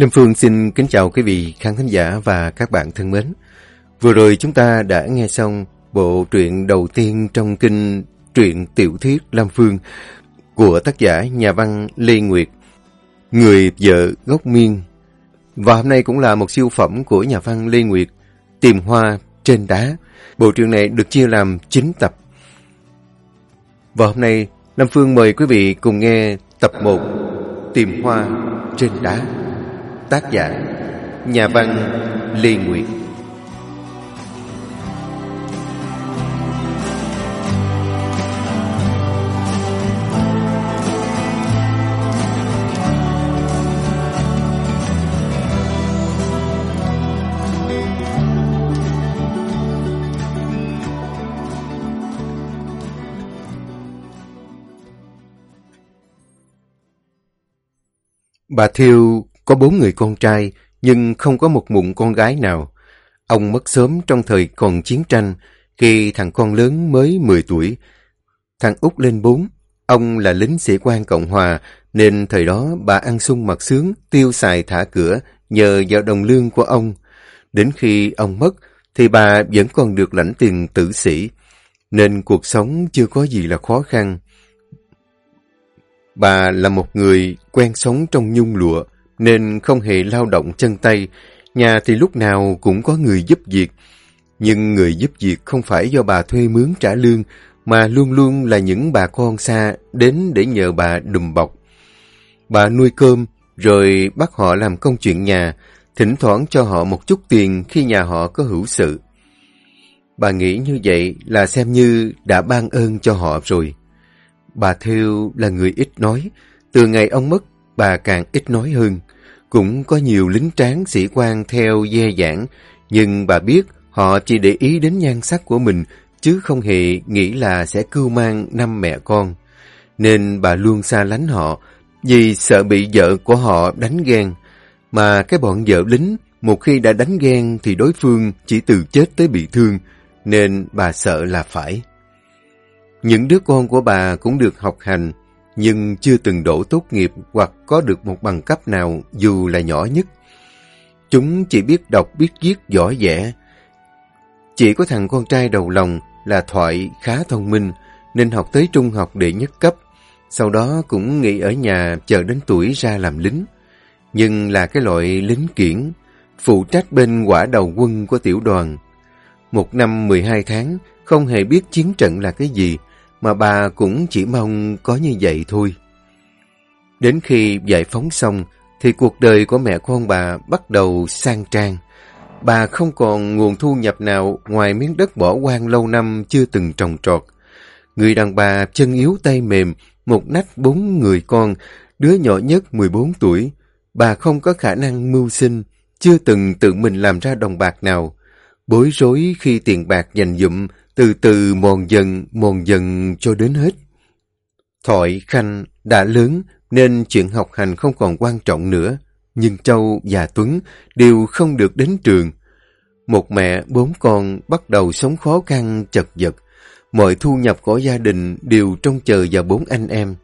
Lâm Phương xin kính chào quý vị khán thính giả và các bạn thân mến. Vừa rồi chúng ta đã nghe xong bộ truyện đầu tiên trong kinh truyện tiểu thuyết Lam Phương của tác giả nhà văn Lê Nguyệt, Người vợ gốc miên. Và hôm nay cũng là một siêu phẩm của nhà văn Lê Nguyệt, Tìm hoa trên đá. Bộ truyện này được chia làm 9 tập. Và hôm nay, Lâm Phương mời quý vị cùng nghe tập 1 Tìm hoa trên đá. Tác giả Nhà văn Lê Nguyệt. Bà Thiêu có bốn người con trai, nhưng không có một mụn con gái nào. Ông mất sớm trong thời còn chiến tranh, khi thằng con lớn mới 10 tuổi. Thằng út lên 4, ông là lính sĩ quan Cộng Hòa, nên thời đó bà ăn sung mặc sướng, tiêu xài thả cửa, nhờ vào đồng lương của ông. Đến khi ông mất, thì bà vẫn còn được lãnh tiền tử sĩ, nên cuộc sống chưa có gì là khó khăn. Bà là một người quen sống trong nhung lụa, nên không hề lao động chân tay. Nhà thì lúc nào cũng có người giúp việc. Nhưng người giúp việc không phải do bà thuê mướn trả lương, mà luôn luôn là những bà con xa đến để nhờ bà đùm bọc. Bà nuôi cơm, rồi bắt họ làm công chuyện nhà, thỉnh thoảng cho họ một chút tiền khi nhà họ có hữu sự. Bà nghĩ như vậy là xem như đã ban ơn cho họ rồi. Bà Theo là người ít nói, từ ngày ông mất, bà càng ít nói hơn. Cũng có nhiều lính tráng sĩ quan theo dè dãn, nhưng bà biết họ chỉ để ý đến nhan sắc của mình, chứ không hề nghĩ là sẽ cưu mang năm mẹ con. Nên bà luôn xa lánh họ, vì sợ bị vợ của họ đánh ghen. Mà cái bọn vợ lính, một khi đã đánh ghen thì đối phương chỉ từ chết tới bị thương, nên bà sợ là phải. Những đứa con của bà cũng được học hành, nhưng chưa từng đổ tốt nghiệp hoặc có được một bằng cấp nào dù là nhỏ nhất. Chúng chỉ biết đọc biết viết giỏi vẽ. Chỉ có thằng con trai đầu lòng là Thoại khá thông minh nên học tới trung học đệ nhất cấp. Sau đó cũng nghỉ ở nhà chờ đến tuổi ra làm lính. Nhưng là cái loại lính kiển, phụ trách bên quả đầu quân của tiểu đoàn. Một năm 12 tháng, không hề biết chiến trận là cái gì, mà bà cũng chỉ mong có như vậy thôi. Đến khi giải phóng xong, thì cuộc đời của mẹ con bà bắt đầu sang trang. Bà không còn nguồn thu nhập nào ngoài miếng đất bỏ hoang lâu năm chưa từng trồng trọt. Người đàn bà chân yếu tay mềm, một nách bốn người con, đứa nhỏ nhất 14 tuổi. Bà không có khả năng mưu sinh, chưa từng tự mình làm ra đồng bạc nào. Bối rối khi tiền bạc dành dụm từ từ mòn dần, mòn dần cho đến hết. Thoại Khanh đã lớn nên chuyện học hành không còn quan trọng nữa, nhưng Châu và Tuấn đều không được đến trường. Một mẹ, bốn con bắt đầu sống khó khăn, chật vật. Mọi thu nhập của gia đình đều trông chờ vào bốn anh em.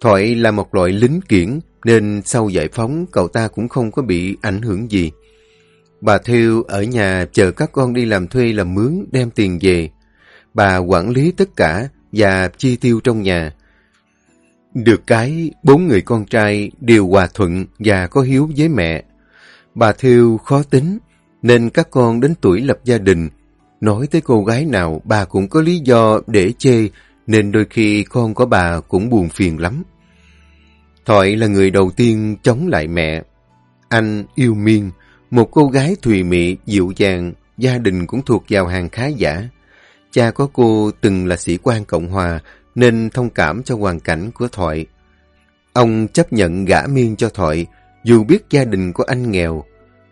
Thoại là một loại lính kiển, nên sau giải phóng cậu ta cũng không có bị ảnh hưởng gì. Bà Thiêu ở nhà chờ các con đi làm thuê làm mướn đem tiền về. Bà quản lý tất cả và chi tiêu trong nhà. Được cái, bốn người con trai đều hòa thuận và có hiếu với mẹ. Bà Thiêu khó tính, nên các con đến tuổi lập gia đình. Nói tới cô gái nào, bà cũng có lý do để chê, nên đôi khi con của bà cũng buồn phiền lắm. Thoại là người đầu tiên chống lại mẹ. Anh yêu Miên, một cô gái thùy mị, dịu dàng, gia đình cũng thuộc vào hàng khá giả. Cha có cô từng là sĩ quan Cộng Hòa, nên thông cảm cho hoàn cảnh của Thoại. Ông chấp nhận gả miên cho Thoại, dù biết gia đình của anh nghèo.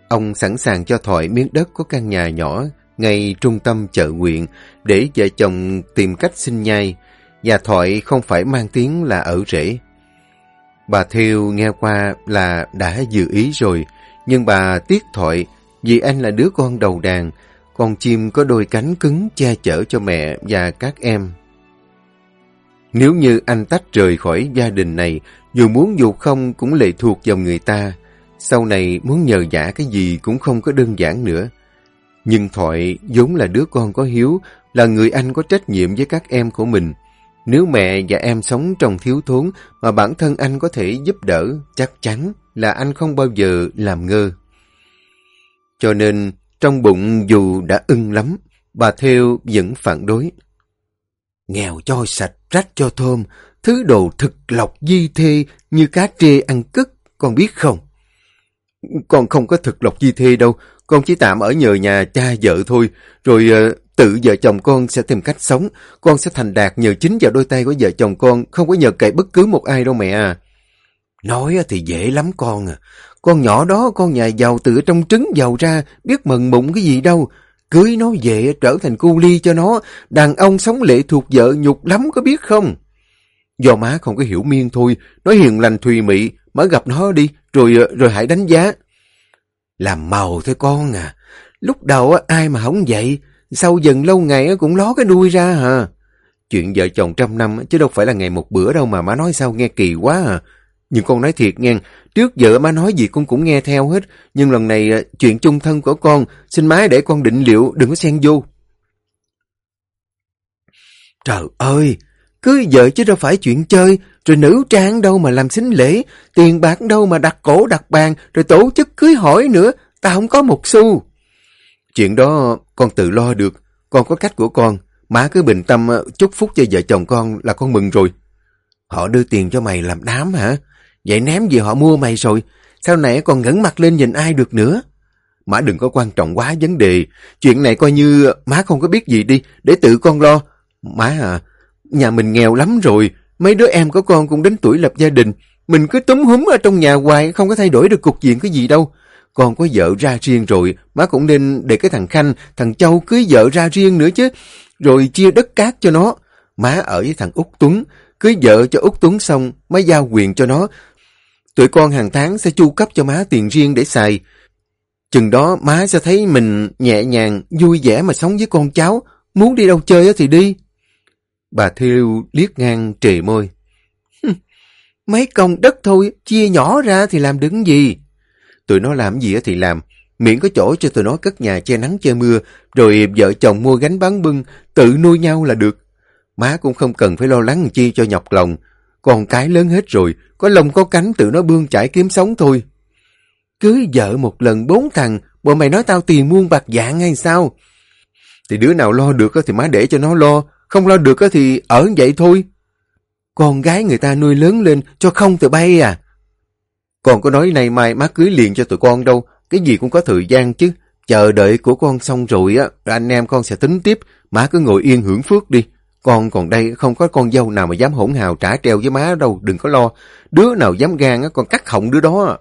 Ông sẵn sàng cho Thoại miếng đất có căn nhà nhỏ ngay trung tâm chợ huyện để vợ chồng tìm cách sinh nhai, và Thoại không phải mang tiếng là ở rễ. Bà Thiêu nghe qua là đã dự ý rồi, nhưng bà tiếc thội vì anh là đứa con đầu đàn, con chim có đôi cánh cứng che chở cho mẹ và các em. Nếu như anh tách rời khỏi gia đình này, dù muốn dù không cũng lệ thuộc vào người ta. Sau này muốn nhờ giả cái gì cũng không có đơn giản nữa. Nhưng Thoại vốn là đứa con có hiếu, là người anh có trách nhiệm với các em của mình. Nếu mẹ và em sống trong thiếu thốn mà bản thân anh có thể giúp đỡ, chắc chắn là anh không bao giờ làm ngơ. Cho nên, trong bụng dù đã ưng lắm, bà Theo vẫn phản đối. Nghèo cho sạch, rách cho thơm, thứ đồ thực lọc di thê như cá trê ăn cất, con biết không? Con không có thực lọc di thê đâu, con chỉ tạm ở nhờ nhà cha vợ thôi, rồi uh, tự vợ chồng con sẽ tìm cách sống. Con sẽ thành đạt nhờ chính vào đôi tay của vợ chồng con, không có nhờ cậy bất cứ một ai đâu mẹ à. Nói thì dễ lắm con à. Con nhỏ đó, con nhà giàu từ trong trứng giàu ra, biết mừng mụng cái gì đâu. Cưới nó về trở thành cu ly cho nó, đàn ông sống lệ thuộc vợ nhục lắm có biết không? Do má không có hiểu miên thôi, nói hiền lành thùy mị, mới gặp nó đi, rồi ờ, rồi hãy đánh giá. Làm màu thôi con à. Lúc đầu ai mà không vậy, sau dần lâu ngày cũng ló cái đuôi ra hả? Chuyện vợ chồng trăm năm chứ đâu phải là ngày một bữa đâu mà má nói sao nghe kỳ quá à. Nhưng con nói thiệt nghe, trước giờ má nói gì con cũng nghe theo hết. Nhưng lần này à, chuyện chung thân của con, xin má để con định liệu, đừng có xen vô. Trời ơi, cưới vợ chứ đâu phải chuyện chơi, rồi nữ trang đâu mà làm xính lễ, tiền bạc đâu mà đặt cổ đặt bàn, rồi tổ chức cưới hỏi nữa, ta không có một xu. Chuyện đó con tự lo được, con có cách của con, má cứ bình tâm à, chúc phúc cho vợ chồng con là con mừng rồi. Họ đưa tiền cho mày làm đám hả? Vậy ném gì họ mua mày rồi, sau này còn ngẩng mặt lên nhìn ai được nữa. Má đừng có quan trọng quá vấn đề, chuyện này coi như má không có biết gì đi, để tự con lo. Má à, nhà mình nghèo lắm rồi, mấy đứa em của con cũng đến tuổi lập gia đình, mình cứ túm húm ở trong nhà hoài, không có thay đổi được cục diện cái gì đâu. Con có vợ ra riêng rồi, má cũng nên để cái thằng Khanh, thằng Châu cưới vợ ra riêng nữa chứ. Rồi chia đất cát cho nó. Má ở với thằng Út Tuấn, cưới vợ cho Út Tuấn xong, má giao quyền cho nó. Tụi con hàng tháng sẽ chu cấp cho má tiền riêng để xài. Chừng đó má sẽ thấy mình nhẹ nhàng, vui vẻ mà sống với con cháu. Muốn đi đâu chơi thì đi. Bà Thiêu liếc ngang trề môi. Mấy công đất thôi, chia nhỏ ra thì làm đứng gì? Tụi nó làm gì thì làm, miễn có chỗ cho tụi nó cất nhà che nắng che mưa, rồi vợ chồng mua gánh bán bưng, tự nuôi nhau là được. Má cũng không cần phải lo lắng chi cho nhọc lòng. Còn cái lớn hết rồi, có lông có cánh tự nó bươn chải kiếm sống thôi. Cưới vợ một lần bốn thằng, bọn mày nói tao tiền muôn bạc dạng hay sao? Thì đứa nào lo được thì má để cho nó lo, không lo được thì ở vậy thôi. Con gái người ta nuôi lớn lên cho không tự bay à. còn có nói này mai má cưới liền cho tụi con đâu, cái gì cũng có thời gian chứ. Chờ đợi của con xong rồi á, anh em con sẽ tính tiếp, má cứ ngồi yên hưởng phước đi. Con còn đây không có con dâu nào mà dám hỗn hào trả treo với má đâu, đừng có lo. Đứa nào dám gan á, con cắt họng đứa đó.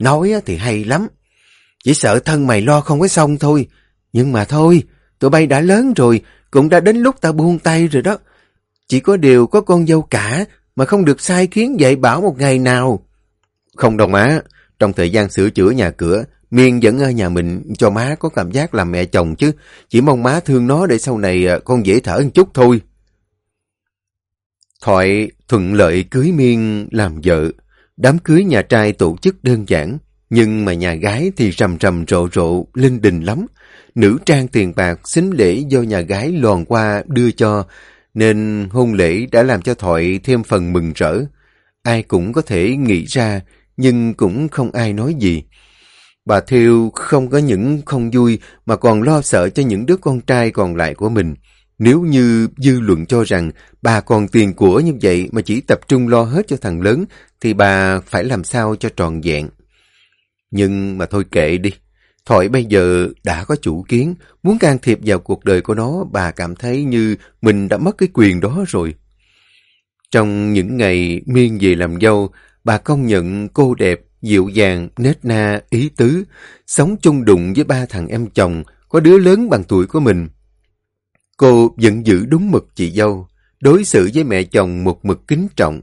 Nói á, thì hay lắm. Chỉ sợ thân mày lo không có xong thôi. Nhưng mà thôi, tụi bay đã lớn rồi, cũng đã đến lúc ta buông tay rồi đó. Chỉ có điều có con dâu cả mà không được sai khiến dạy bảo một ngày nào. Không đâu má, trong thời gian sửa chữa nhà cửa, Miên vẫn ở nhà mình cho má có cảm giác làm mẹ chồng chứ. Chỉ mong má thương nó để sau này à, con dễ thở một chút thôi. Thoại thuận lợi cưới Miên làm vợ. Đám cưới nhà trai tổ chức đơn giản, nhưng mà nhà gái thì rầm rầm rộ rộ, linh đình lắm. Nữ trang tiền bạc xính lễ do nhà gái lòn qua đưa cho, nên hôn lễ đã làm cho Thoại thêm phần mừng rỡ. Ai cũng có thể nghĩ ra nhưng cũng không ai nói gì. Bà Thiêu không có những không vui mà còn lo sợ cho những đứa con trai còn lại của mình. Nếu như dư luận cho rằng bà còn tiền của như vậy mà chỉ tập trung lo hết cho thằng lớn, thì bà phải làm sao cho tròn vẹn. Nhưng mà thôi kệ đi. Thoại bây giờ đã có chủ kiến, muốn can thiệp vào cuộc đời của nó, bà cảm thấy như mình đã mất cái quyền đó rồi. Trong những ngày Miên về làm dâu, bà công nhận cô đẹp, dịu dàng, nết na, ý tứ, sống chung đụng với ba thằng em chồng, có đứa lớn bằng tuổi của mình. Cô vẫn giữ đúng mực chị dâu, đối xử với mẹ chồng một mực kính trọng.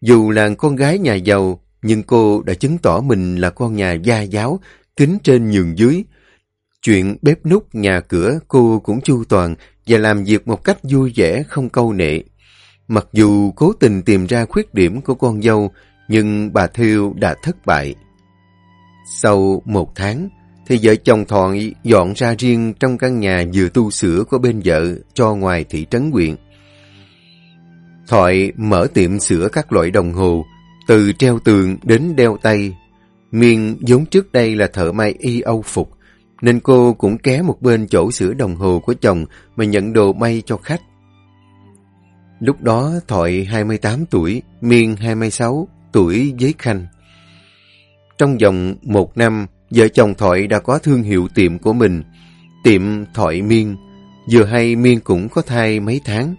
Dù là con gái nhà giàu, nhưng cô đã chứng tỏ mình là con nhà gia giáo, kính trên nhường dưới. Chuyện bếp nút nhà cửa cô cũng chu toàn và làm việc một cách vui vẻ không câu nệ. Mặc dù cố tình tìm ra khuyết điểm của con dâu, nhưng bà Thiêu đã thất bại. Sau một tháng, thì vợ chồng Thoại dọn ra riêng trong căn nhà vừa tu sửa của bên vợ cho ngoài thị trấn huyện. Thoại mở tiệm sửa các loại đồng hồ, từ treo tường đến đeo tay. Miên vốn trước đây là thợ may y âu phục, nên cô cũng ké một bên chỗ sửa đồng hồ của chồng mà nhận đồ may cho khách. Lúc đó Thoại 28 tuổi, Miên 26 tuổi với Khanh. Trong vòng một năm, vợ chồng Thoại đã có thương hiệu tiệm của mình, tiệm Thoại Miên. Vừa hay Miên cũng có thai mấy tháng,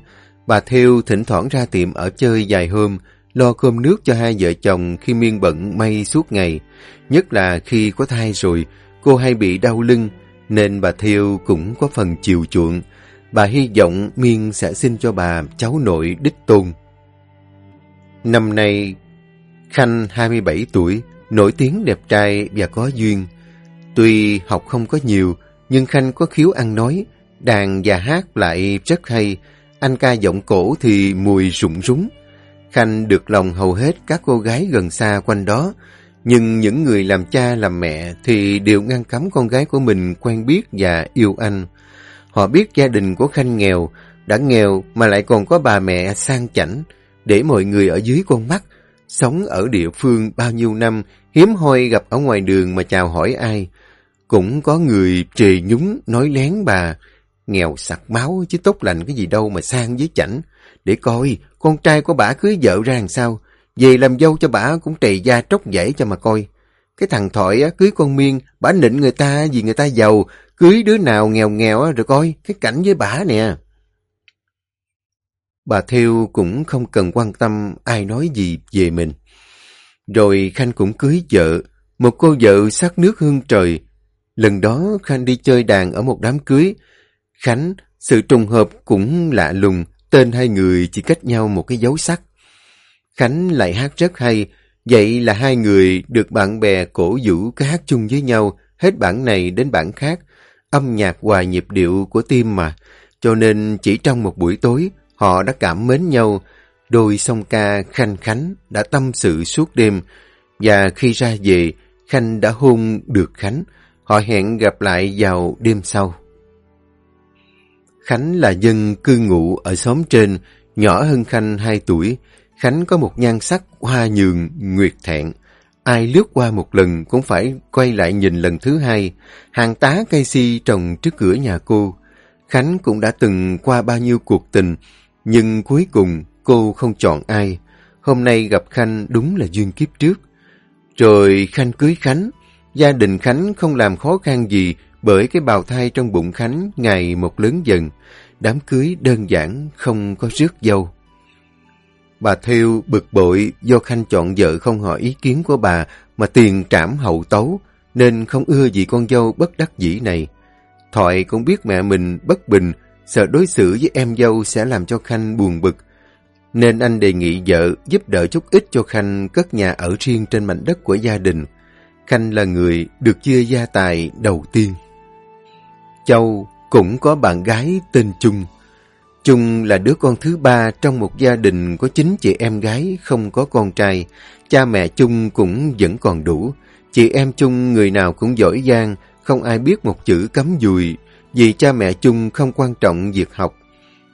bà Theo thỉnh thoảng ra tiệm ở chơi vài hôm, lo cơm nước cho hai vợ chồng khi Miên bận may suốt ngày. Nhất là khi có thai rồi, cô hay bị đau lưng, nên bà Theo cũng có phần chiều chuộng. Bà hy vọng Miên sẽ xin cho bà cháu nội đích tôn. Năm nay, Khanh 27 tuổi, nổi tiếng đẹp trai và có duyên. Tuy học không có nhiều, nhưng Khanh có khiếu ăn nói, đàn và hát lại rất hay. Anh ca giọng cổ thì mùi rụng rúng. Khanh được lòng hầu hết các cô gái gần xa quanh đó, nhưng những người làm cha làm mẹ thì đều ngăn cấm con gái của mình quen biết và yêu anh. Họ biết gia đình của Khanh nghèo, đã nghèo mà lại còn có bà mẹ sang chảnh, để mọi người ở dưới con mắt, sống ở địa phương bao nhiêu năm, hiếm hoi gặp ở ngoài đường mà chào hỏi ai. Cũng có người trề nhúng nói lén bà, nghèo sặc máu chứ tốt lành cái gì đâu mà sang với chảnh. Để coi, con trai của bà cưới vợ ra làm sao, về làm dâu cho bà cũng trề da tróc dãy cho mà coi. Cái thằng Thoại á, cưới con Miên, bà nịnh người ta vì người ta giàu, cưới đứa nào nghèo nghèo á, rồi coi, cái cảnh với bà nè. Bà Theo cũng không cần quan tâm ai nói gì về mình. Rồi Khanh cũng cưới vợ, một cô vợ sắc nước hương trời. Lần đó Khanh đi chơi đàn ở một đám cưới. Khánh, sự trùng hợp cũng lạ lùng, tên hai người chỉ cách nhau một cái dấu sắc. Khánh lại hát rất hay, vậy là hai người được bạn bè cổ vũ cái hát chung với nhau, hết bản này đến bản khác. Âm nhạc hòa nhịp điệu của tim mà, cho nên chỉ trong một buổi tối, họ đã cảm mến nhau. Đôi song ca Khanh Khánh đã tâm sự suốt đêm, và khi ra về, Khanh đã hôn được Khánh. Họ hẹn gặp lại vào đêm sau. Khánh là dân cư ngụ ở xóm trên, nhỏ hơn Khanh 2 tuổi. Khánh có một nhan sắc hoa nhường, nguyệt thẹn. Ai lướt qua một lần cũng phải quay lại nhìn lần thứ hai. Hàng tá cây si trồng trước cửa nhà cô. Khánh cũng đã từng qua bao nhiêu cuộc tình, nhưng cuối cùng cô không chọn ai. Hôm nay gặp Khanh đúng là duyên kiếp trước. Rồi Khanh cưới Khánh. Gia đình Khánh không làm khó khăn gì bởi cái bào thai trong bụng Khánh ngày một lớn dần. Đám cưới đơn giản, không có rước dâu. Bà Theo bực bội do Khanh chọn vợ không hỏi ý kiến của bà mà tiền trảm hậu tấu, nên không ưa gì con dâu bất đắc dĩ này. Thoại cũng biết mẹ mình bất bình, sợ đối xử với em dâu sẽ làm cho Khanh buồn bực. Nên anh đề nghị vợ giúp đỡ chút ít cho Khanh cất nhà ở riêng trên mảnh đất của gia đình. Khanh là người được chia gia tài đầu tiên. Châu cũng có bạn gái tên Trung. Trung là đứa con thứ ba trong một gia đình có chín chị em gái không có con trai. Cha mẹ Trung cũng vẫn còn đủ. Chị em Trung người nào cũng giỏi giang, không ai biết một chữ cấm dùi, vì cha mẹ chung không quan trọng việc học.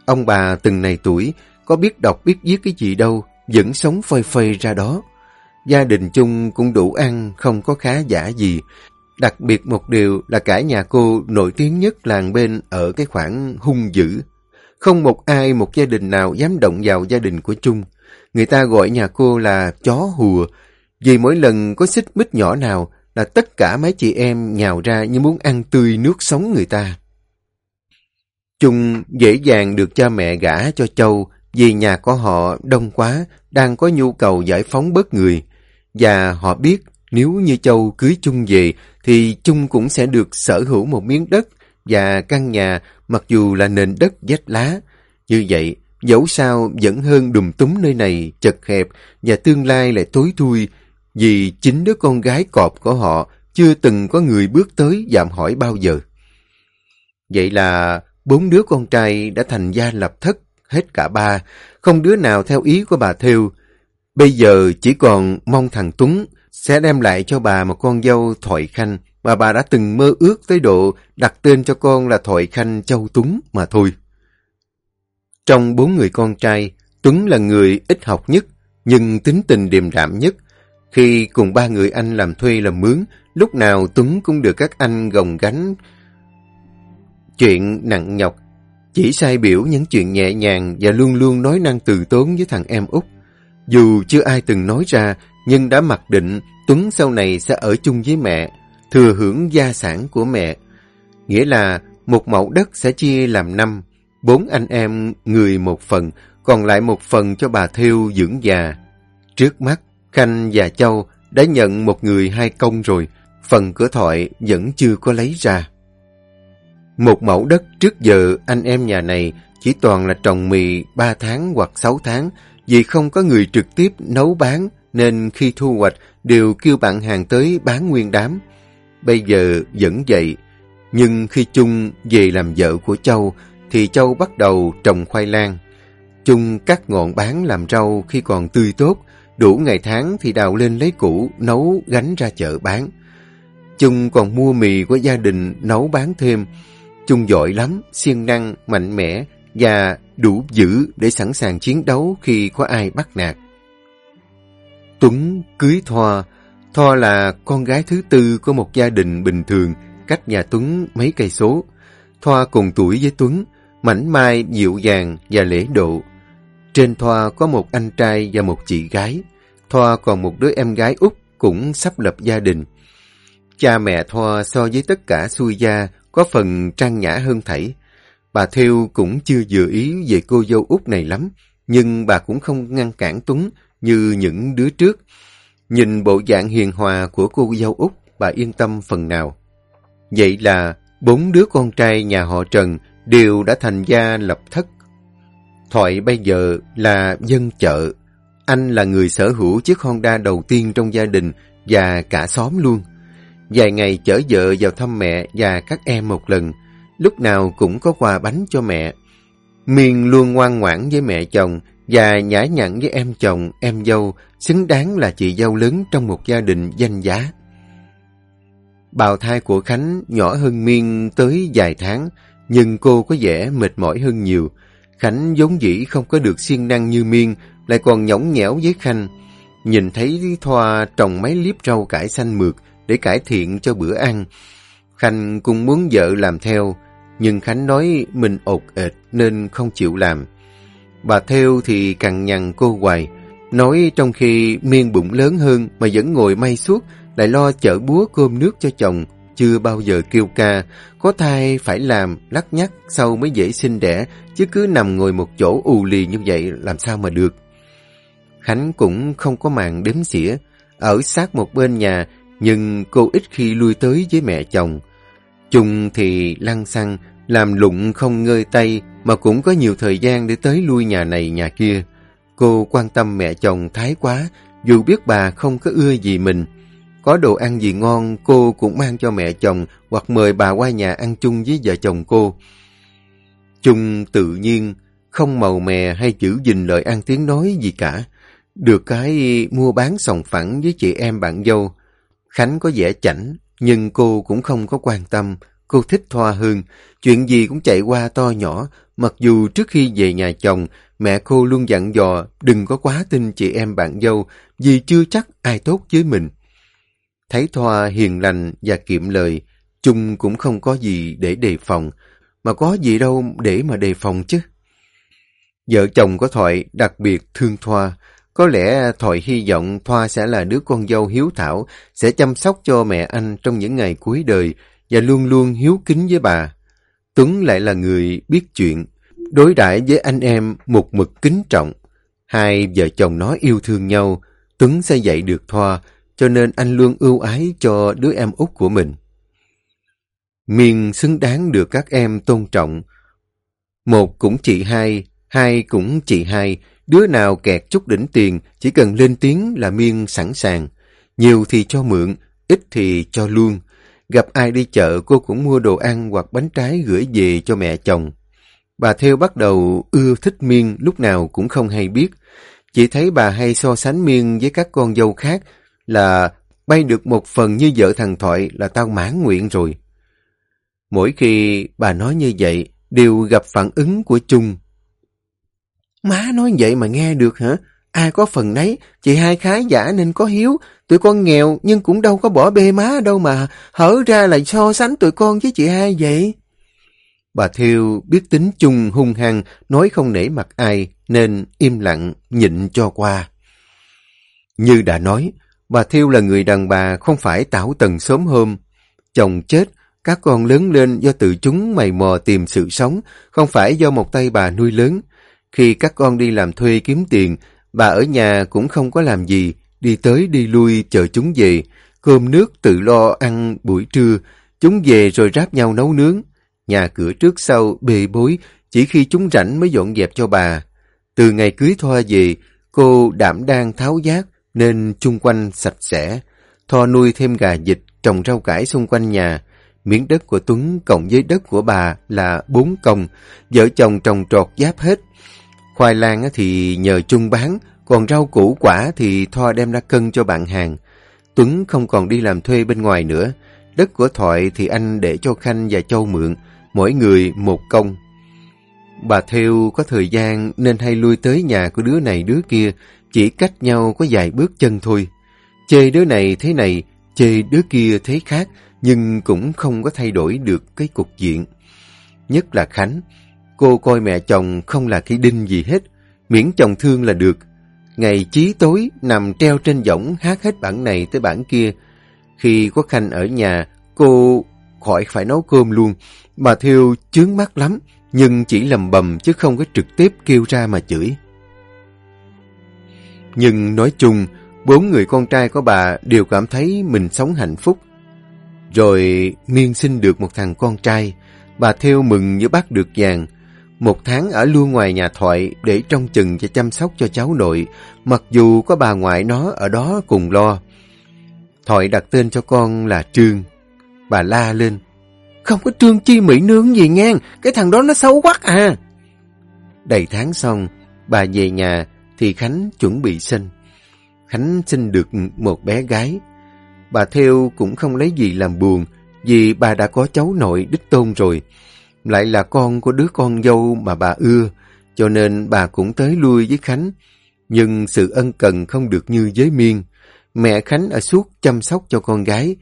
Ông bà từng này tuổi, có biết đọc biết viết cái gì đâu, vẫn sống phơi phơi ra đó. Gia đình chung cũng đủ ăn, không có khá giả gì. Đặc biệt một điều là cả nhà cô nổi tiếng nhất làng bên ở cái khoảng hung dữ. Không một ai, một gia đình nào dám động vào gia đình của Trung. Người ta gọi nhà cô là chó hùa, vì mỗi lần có xích mít nhỏ nào là tất cả mấy chị em nhào ra như muốn ăn tươi nước sống người ta. Trung dễ dàng được cha mẹ gả cho Châu vì nhà của họ đông quá, đang có nhu cầu giải phóng bớt người. Và họ biết nếu như Châu cưới Trung về thì Trung cũng sẽ được sở hữu một miếng đất và căn nhà mặc dù là nền đất vách lá. Như vậy, dẫu sao vẫn hơn đùm túng nơi này chật hẹp và tương lai lại tối thui vì chính đứa con gái cọp của họ chưa từng có người bước tới dạm hỏi bao giờ. Vậy là bốn đứa con trai đã thành gia lập thất, hết cả ba, không đứa nào theo ý của bà Thêu. Bây giờ chỉ còn mong thằng Tuấn sẽ đem lại cho bà một con dâu Thoại Khanh mà bà đã từng mơ ước tới độ đặt tên cho con là Thoại Khanh Châu Tuấn mà thôi. Trong bốn người con trai, Tuấn là người ít học nhất, nhưng tính tình điềm đạm nhất. Khi cùng ba người anh làm thuê làm mướn, lúc nào Tuấn cũng được các anh gồng gánh chuyện nặng nhọc, chỉ sai biểu những chuyện nhẹ nhàng và luôn luôn nói năng từ tốn với thằng em út. Dù chưa ai từng nói ra, nhưng đã mặc định Tuấn sau này sẽ ở chung với mẹ, thừa hưởng gia sản của mẹ. Nghĩa là một mẫu đất sẽ chia làm năm, bốn anh em người một phần, còn lại một phần cho bà thiêu dưỡng già. Trước mắt, Khanh và Châu đã nhận một người hai công rồi, phần cửa thoại vẫn chưa có lấy ra. Một mẫu đất trước giờ anh em nhà này chỉ toàn là trồng mì 3 tháng hoặc 6 tháng vì không có người trực tiếp nấu bán nên khi thu hoạch đều kêu bạn hàng tới bán nguyên đám. Bây giờ vẫn vậy, nhưng khi Trung về làm vợ của Châu thì Châu bắt đầu trồng khoai lang. Trung cắt ngọn bán làm rau khi còn tươi tốt, đủ ngày tháng thì đào lên lấy củ, nấu gánh ra chợ bán. Chung còn mua mì của gia đình nấu bán thêm, Chung giỏi lắm, siêng năng, mạnh mẽ và đủ dữ để sẵn sàng chiến đấu khi có ai bắt nạt. Tuấn cưới Thoa. Thoa là con gái thứ tư của một gia đình bình thường, cách nhà Tuấn mấy cây số. Thoa cùng tuổi với Tuấn, mảnh mai, dịu dàng và lễ độ. Trên Thoa có một anh trai và một chị gái. Thoa còn một đứa em gái út cũng sắp lập gia đình. Cha mẹ Thoa so với tất cả xuôi gia có phần trang nhã hơn thảy. Bà Theo cũng chưa vừa ý về cô dâu út này lắm, nhưng bà cũng không ngăn cản Tuấn như những đứa trước. Nhìn bộ dạng hiền hòa của cô dâu út, bà yên tâm phần nào. Vậy là bốn đứa con trai nhà họ Trần đều đã thành gia lập thất. Thoại bây giờ là dân chợ. Anh là người sở hữu chiếc Honda đầu tiên trong gia đình và cả xóm luôn. Vài ngày chở vợ vào thăm mẹ và các em một lần, lúc nào cũng có quà bánh cho mẹ. Miên luôn ngoan ngoãn với mẹ chồng và nhã nhặn với em chồng, em dâu, xứng đáng là chị dâu lớn trong một gia đình danh giá. Bào thai của Khánh nhỏ hơn Miên tới vài tháng, nhưng cô có vẻ mệt mỏi hơn nhiều. Khánh vốn dĩ không có được siêng năng như Miên, lại còn nhõng nhẽo với Khanh. Nhìn thấy Thoa trồng mấy liếp rau cải xanh mượt, để cải thiện cho bữa ăn. Khanh cũng muốn vợ làm theo, nhưng Khánh nói mình ột ệt nên không chịu làm. Bà theo thì cằn nhằn cô hoài, nói trong khi miên bụng lớn hơn mà vẫn ngồi may suốt, lại lo chở búa cơm nước cho chồng, chưa bao giờ kêu ca, có thai phải làm, lắc nhắc sau mới dễ sinh đẻ, chứ cứ nằm ngồi một chỗ ù lì như vậy làm sao mà được. Khánh cũng không có màng đếm xỉa, ở sát một bên nhà nhưng cô ít khi lui tới với mẹ chồng. Chung thì lăng xăng, làm lụng không ngơi tay mà cũng có nhiều thời gian để tới lui nhà này nhà kia. Cô quan tâm mẹ chồng thái quá, dù biết bà không có ưa gì mình. Có đồ ăn gì ngon cô cũng mang cho mẹ chồng hoặc mời bà qua nhà ăn chung với vợ chồng cô. Chung tự nhiên, không màu mè hay giữ gìn lời ăn tiếng nói gì cả. Được cái mua bán sòng phẳng với chị em bạn dâu, Khánh có vẻ chảnh, nhưng cô cũng không có quan tâm. Cô thích Thoa hơn, chuyện gì cũng chạy qua to nhỏ, mặc dù trước khi về nhà chồng, mẹ cô luôn dặn dò đừng có quá tin chị em bạn dâu, vì chưa chắc ai tốt với mình. Thấy Thoa hiền lành và kiệm lời, chung cũng không có gì để đề phòng, mà có gì đâu để mà đề phòng chứ. Vợ chồng có Thoại đặc biệt thương Thoa, có lẽ Thoại hy vọng Thoa sẽ là đứa con dâu hiếu thảo, sẽ chăm sóc cho mẹ anh trong những ngày cuối đời và luôn luôn hiếu kính với bà. Tuấn lại là người biết chuyện, đối đãi với anh em một mực kính trọng. Hai vợ chồng nó yêu thương nhau, Tuấn sẽ dạy được Thoa, cho nên anh luôn ưu ái cho đứa em út của mình. Miền xứng đáng được các em tôn trọng. Một cũng chị hai, hai cũng chị hai, Đứa nào kẹt chút đỉnh tiền, chỉ cần lên tiếng là miên sẵn sàng. Nhiều thì cho mượn, ít thì cho luôn. Gặp ai đi chợ cô cũng mua đồ ăn hoặc bánh trái gửi về cho mẹ chồng. Bà Theo bắt đầu ưa thích Miên lúc nào cũng không hay biết. Chỉ thấy bà hay so sánh Miên với các con dâu khác là bay được một phần như vợ thằng Thoại là tao mãn nguyện rồi. Mỗi khi bà nói như vậy, đều gặp phản ứng của Trung. Má nói vậy mà nghe được hả? Ai có phần nấy, chị hai khái giả nên có hiếu, tụi con nghèo nhưng cũng đâu có bỏ bê má đâu mà, hở ra lại so sánh tụi con với chị hai vậy. Bà Thiêu biết tính chung hung hăng, nói không nể mặt ai, nên im lặng, nhịn cho qua. Như đã nói, bà Thiêu là người đàn bà không phải tảo tần sớm hôm. Chồng chết, các con lớn lên do tự chúng mày mò tìm sự sống, không phải do một tay bà nuôi lớn. Khi các con đi làm thuê kiếm tiền, bà ở nhà cũng không có làm gì, đi tới đi lui chờ chúng về, cơm nước tự lo ăn buổi trưa, chúng về rồi ráp nhau nấu nướng. Nhà cửa trước sau bề bối, chỉ khi chúng rảnh mới dọn dẹp cho bà. Từ ngày cưới Thoa về, cô đảm đang tháo giác nên chung quanh sạch sẽ. Thoa nuôi thêm gà dịch, trồng rau cải xung quanh nhà. Miếng đất của Tuấn cộng với đất của bà là bốn công, vợ chồng trồng trọt giáp hết. Khoai lang thì nhờ chung bán, còn rau củ quả thì Thoa đem ra cân cho bạn hàng. Tuấn không còn đi làm thuê bên ngoài nữa. Đất của Thoại thì anh để cho Khanh và Châu mượn, mỗi người một công. Bà Theo có thời gian nên hay lui tới nhà của đứa này đứa kia, chỉ cách nhau có vài bước chân thôi. Chê đứa này thế này, chê đứa kia thế khác, nhưng cũng không có thay đổi được cái cục diện. Nhất là Khánh, cô coi mẹ chồng không là cái đinh gì hết, miễn chồng thương là được. Ngày chí tối nằm treo trên võng hát hết bản này tới bản kia. Khi có Khanh ở nhà, cô khỏi phải nấu cơm luôn. Bà Thiêu chướng mắt lắm, nhưng chỉ lầm bầm chứ không có trực tiếp kêu ra mà chửi. Nhưng nói chung, bốn người con trai của bà đều cảm thấy mình sống hạnh phúc. Rồi Miên sinh được một thằng con trai, bà theo mừng như bắt được vàng. Một tháng ở luôn ngoài nhà thoại để trông chừng và chăm sóc cho cháu nội, mặc dù có bà ngoại nó ở đó cùng lo. Thoại đặt tên cho con là Trương. Bà la lên. Không có Trương Chi Mỹ Nương gì ngang, cái thằng đó nó xấu quá à. Đầy tháng xong, bà về nhà thì Khánh chuẩn bị sinh. Khánh sinh được một bé gái. Bà Theo cũng không lấy gì làm buồn, vì bà đã có cháu nội đích tôn rồi. Lại là con của đứa con dâu mà bà ưa, cho nên bà cũng tới lui với Khánh. Nhưng sự ân cần không được như với Miên. Mẹ Khánh ở suốt chăm sóc cho con gái.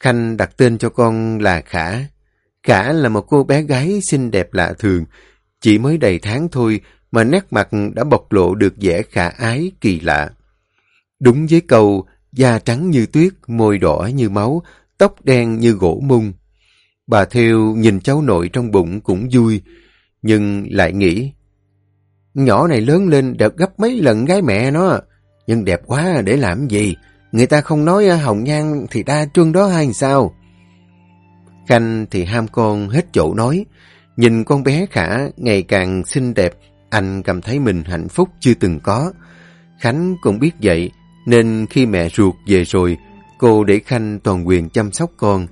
Khanh đặt tên cho con là Khả. Khả là một cô bé gái xinh đẹp lạ thường. Chỉ mới đầy tháng thôi mà nét mặt đã bộc lộ được vẻ khả ái kỳ lạ. Đúng với câu, da trắng như tuyết, môi đỏ như máu, tóc đen như gỗ mung. Bà Theo nhìn cháu nội trong bụng cũng vui, nhưng lại nghĩ, nhỏ này lớn lên đẹp gấp mấy lần gái mẹ nó, nhưng đẹp quá để làm gì? Người ta không nói hồng nhan thì đa trương đó hay sao? Khanh thì ham con hết chỗ nói, nhìn con bé Khả ngày càng xinh đẹp, anh cảm thấy mình hạnh phúc chưa từng có. Khánh cũng biết vậy, nên khi mẹ ruột về rồi, cô để Khanh toàn quyền chăm sóc con,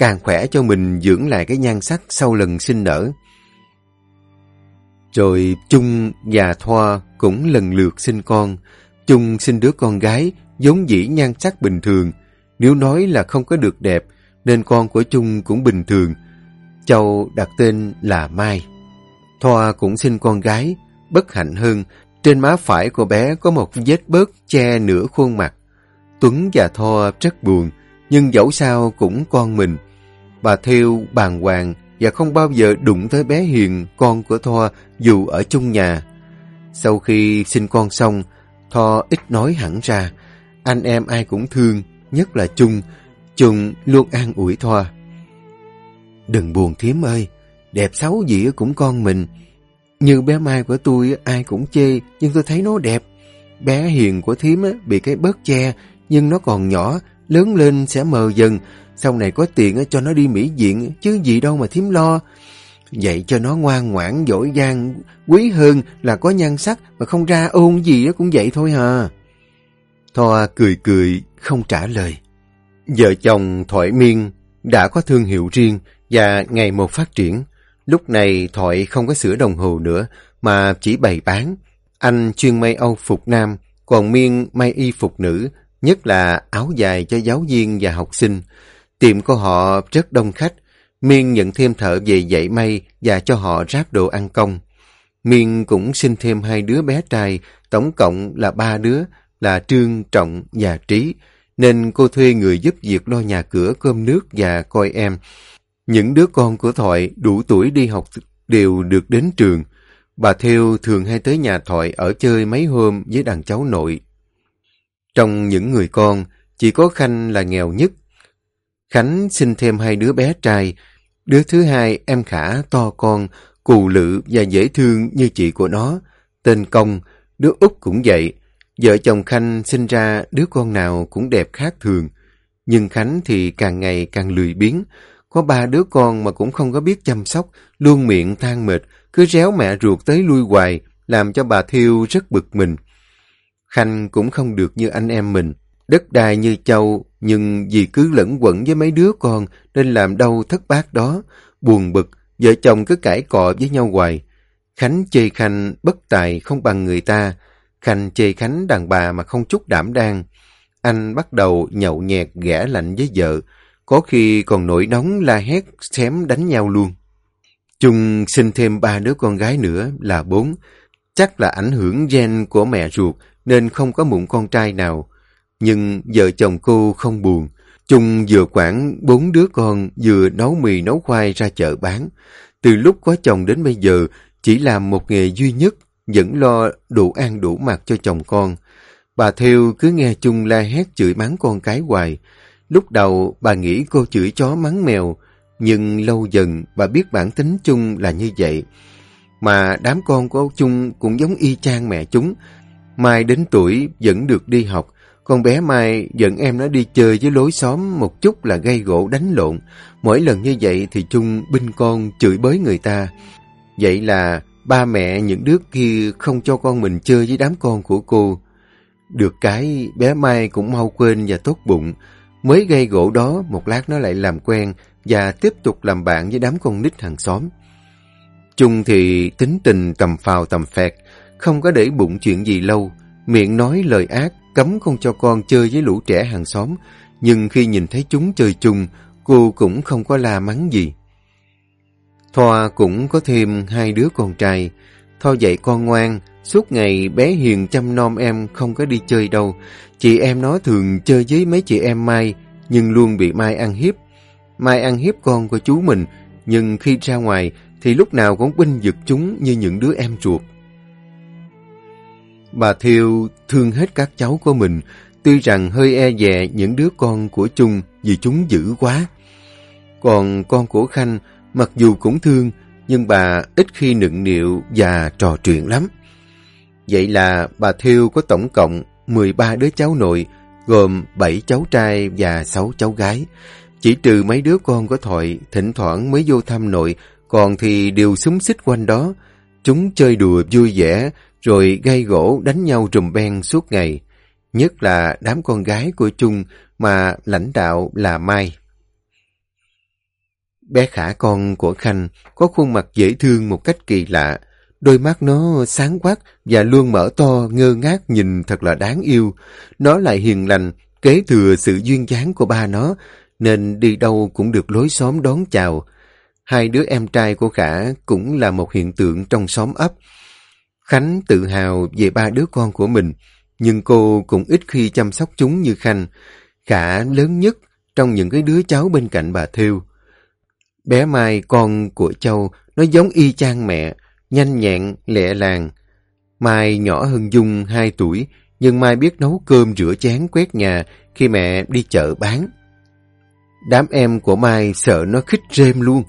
càng khỏe cho mình dưỡng lại cái nhan sắc sau lần sinh nở. Rồi Trung và Thoa cũng lần lượt sinh con. Trung sinh đứa con gái, giống dĩ nhan sắc bình thường. Nếu nói là không có được đẹp, nên con của Trung cũng bình thường. Châu đặt tên là Mai. Thoa cũng sinh con gái, bất hạnh hơn, trên má phải của bé có một vết bớt che nửa khuôn mặt. Tuấn và Thoa rất buồn, nhưng dẫu sao cũng con mình. Bà Theo bàng hoàng và không bao giờ đụng tới bé Hiền, con của Thoa, dù ở chung nhà. Sau khi sinh con xong, Thoa ít nói hẳn ra. Anh em ai cũng thương, nhất là Trung. Trung luôn an ủi Thoa. Đừng buồn thím ơi, đẹp xấu gì cũng con mình. Như bé Mai của tôi ai cũng chê, nhưng tôi thấy nó đẹp. Bé Hiền của thím bị cái bớt che, nhưng nó còn nhỏ, lớn lên sẽ mờ dần. Sau này có tiền cho nó đi Mỹ viện, chứ gì đâu mà thím lo. Vậy cho nó ngoan ngoãn, giỏi giang, quý hơn là có nhan sắc mà không ra ôn gì cũng vậy thôi à. hả. Thoa cười cười, không trả lời. Vợ chồng Thoại Miên đã có thương hiệu riêng và ngày một phát triển. Lúc này Thoại không có sửa đồng hồ nữa, mà chỉ bày bán. Anh chuyên may Âu phục nam, còn Miên may y phục nữ, nhất là áo dài cho giáo viên và học sinh. Tiệm của họ rất đông khách. Miên nhận thêm thợ về dạy may và cho họ ráp đồ ăn công. Miên cũng sinh thêm hai đứa bé trai, tổng cộng là ba đứa, là Trương, Trọng và Trí, nên cô thuê người giúp việc lo nhà cửa, cơm nước và coi em. Những đứa con của Thoại đủ tuổi đi học đều được đến trường. Bà Theo thường hay tới nhà Thoại ở chơi mấy hôm với đàn cháu nội. Trong những người con, chỉ có Khanh là nghèo nhất. Khánh sinh thêm hai đứa bé trai. Đứa thứ hai em Khả to con, cù lự và dễ thương như chị của nó. Tên Công, đứa út cũng vậy. Vợ chồng Khanh sinh ra đứa con nào cũng đẹp khác thường. Nhưng Khánh thì càng ngày càng lười biếng. Có ba đứa con mà cũng không có biết chăm sóc, luôn miệng than mệt, cứ réo mẹ ruột tới lui hoài, làm cho bà Thiêu rất bực mình. Khanh cũng không được như anh em mình, đất đai như châu, nhưng vì cứ lẫn quẩn với mấy đứa con nên làm đâu thất bát đó, buồn bực, vợ chồng cứ cãi cọ với nhau hoài. Khánh chê Khanh bất tài không bằng người ta, Khanh chê Khánh đàn bà mà không chút đảm đang. Anh bắt đầu nhậu nhẹt ghẻ lạnh với vợ, có khi còn nổi nóng la hét xém đánh nhau luôn. Chung sinh thêm ba đứa con gái nữa là bốn. Chắc là ảnh hưởng gen của mẹ ruột nên không có mụn con trai nào. Nhưng vợ chồng cô không buồn. Chung vừa quản bốn đứa con vừa nấu mì nấu khoai ra chợ bán. Từ lúc có chồng đến bây giờ chỉ làm một nghề duy nhất vẫn lo đủ ăn đủ mặc cho chồng con. Bà Theo cứ nghe Chung la hét chửi mắng con cái hoài. Lúc đầu bà nghĩ cô chửi chó mắng mèo, nhưng lâu dần bà biết bản tính Chung là như vậy. Mà đám con của Chung cũng giống y chang mẹ chúng. Mai đến tuổi vẫn được đi học, con bé Mai dẫn em nó đi chơi với lối xóm một chút là gây gỗ đánh lộn. Mỗi lần như vậy thì Chung binh con chửi bới người ta. Vậy là ba mẹ những đứa kia không cho con mình chơi với đám con của cô. Được cái bé Mai cũng mau quên và tốt bụng. Mới gây gỗ đó, một lát nó lại làm quen và tiếp tục làm bạn với đám con nít hàng xóm. Chung thì tính tình tầm phào tầm phẹt, không có để bụng chuyện gì lâu, miệng nói lời ác, cấm không cho con chơi với lũ trẻ hàng xóm, nhưng khi nhìn thấy chúng chơi chung, cô cũng không có la mắng gì. Thoa cũng có thêm hai đứa con trai, Thoa dạy con ngoan, suốt ngày bé Hiền chăm nom em không có đi chơi đâu, chị em nó thường chơi với mấy chị em Mai, nhưng luôn bị Mai ăn hiếp. Mai ăn hiếp con của chú mình, nhưng khi ra ngoài thì lúc nào cũng binh vực chúng như những đứa em ruột. Bà Thiêu thương hết các cháu của mình, tuy rằng hơi e dè những đứa con của chung vì chúng dữ quá. Còn con của Khanh, mặc dù cũng thương, nhưng bà ít khi nựng niệu và trò chuyện lắm. Vậy là bà Thiêu có tổng cộng 13 đứa cháu nội, gồm 7 cháu trai và 6 cháu gái. Chỉ trừ mấy đứa con của Thoại, thỉnh thoảng mới vô thăm nội, còn thì đều súng xích quanh đó. Chúng chơi đùa vui vẻ, rồi gây gỗ đánh nhau trùm ben suốt ngày. Nhất là đám con gái của Trung mà lãnh đạo là Mai. Bé khả con của Khanh có khuôn mặt dễ thương một cách kỳ lạ. Đôi mắt nó sáng quắc và luôn mở to ngơ ngác nhìn thật là đáng yêu. Nó lại hiền lành, kế thừa sự duyên dáng của ba nó, nên đi đâu cũng được lối xóm đón chào. Hai đứa em trai của Khả cũng là một hiện tượng trong xóm ấp. Khánh tự hào về ba đứa con của mình, nhưng cô cũng ít khi chăm sóc chúng như Khanh. Khả lớn nhất trong những cái đứa cháu bên cạnh bà Thêu. Bé Mai, con của Châu, nó giống y chang mẹ, nhanh nhẹn, lẹ làng. Mai nhỏ hơn Dung 2 tuổi, nhưng Mai biết nấu cơm rửa chén quét nhà khi mẹ đi chợ bán. Đám em của Mai sợ nó khích rêm luôn,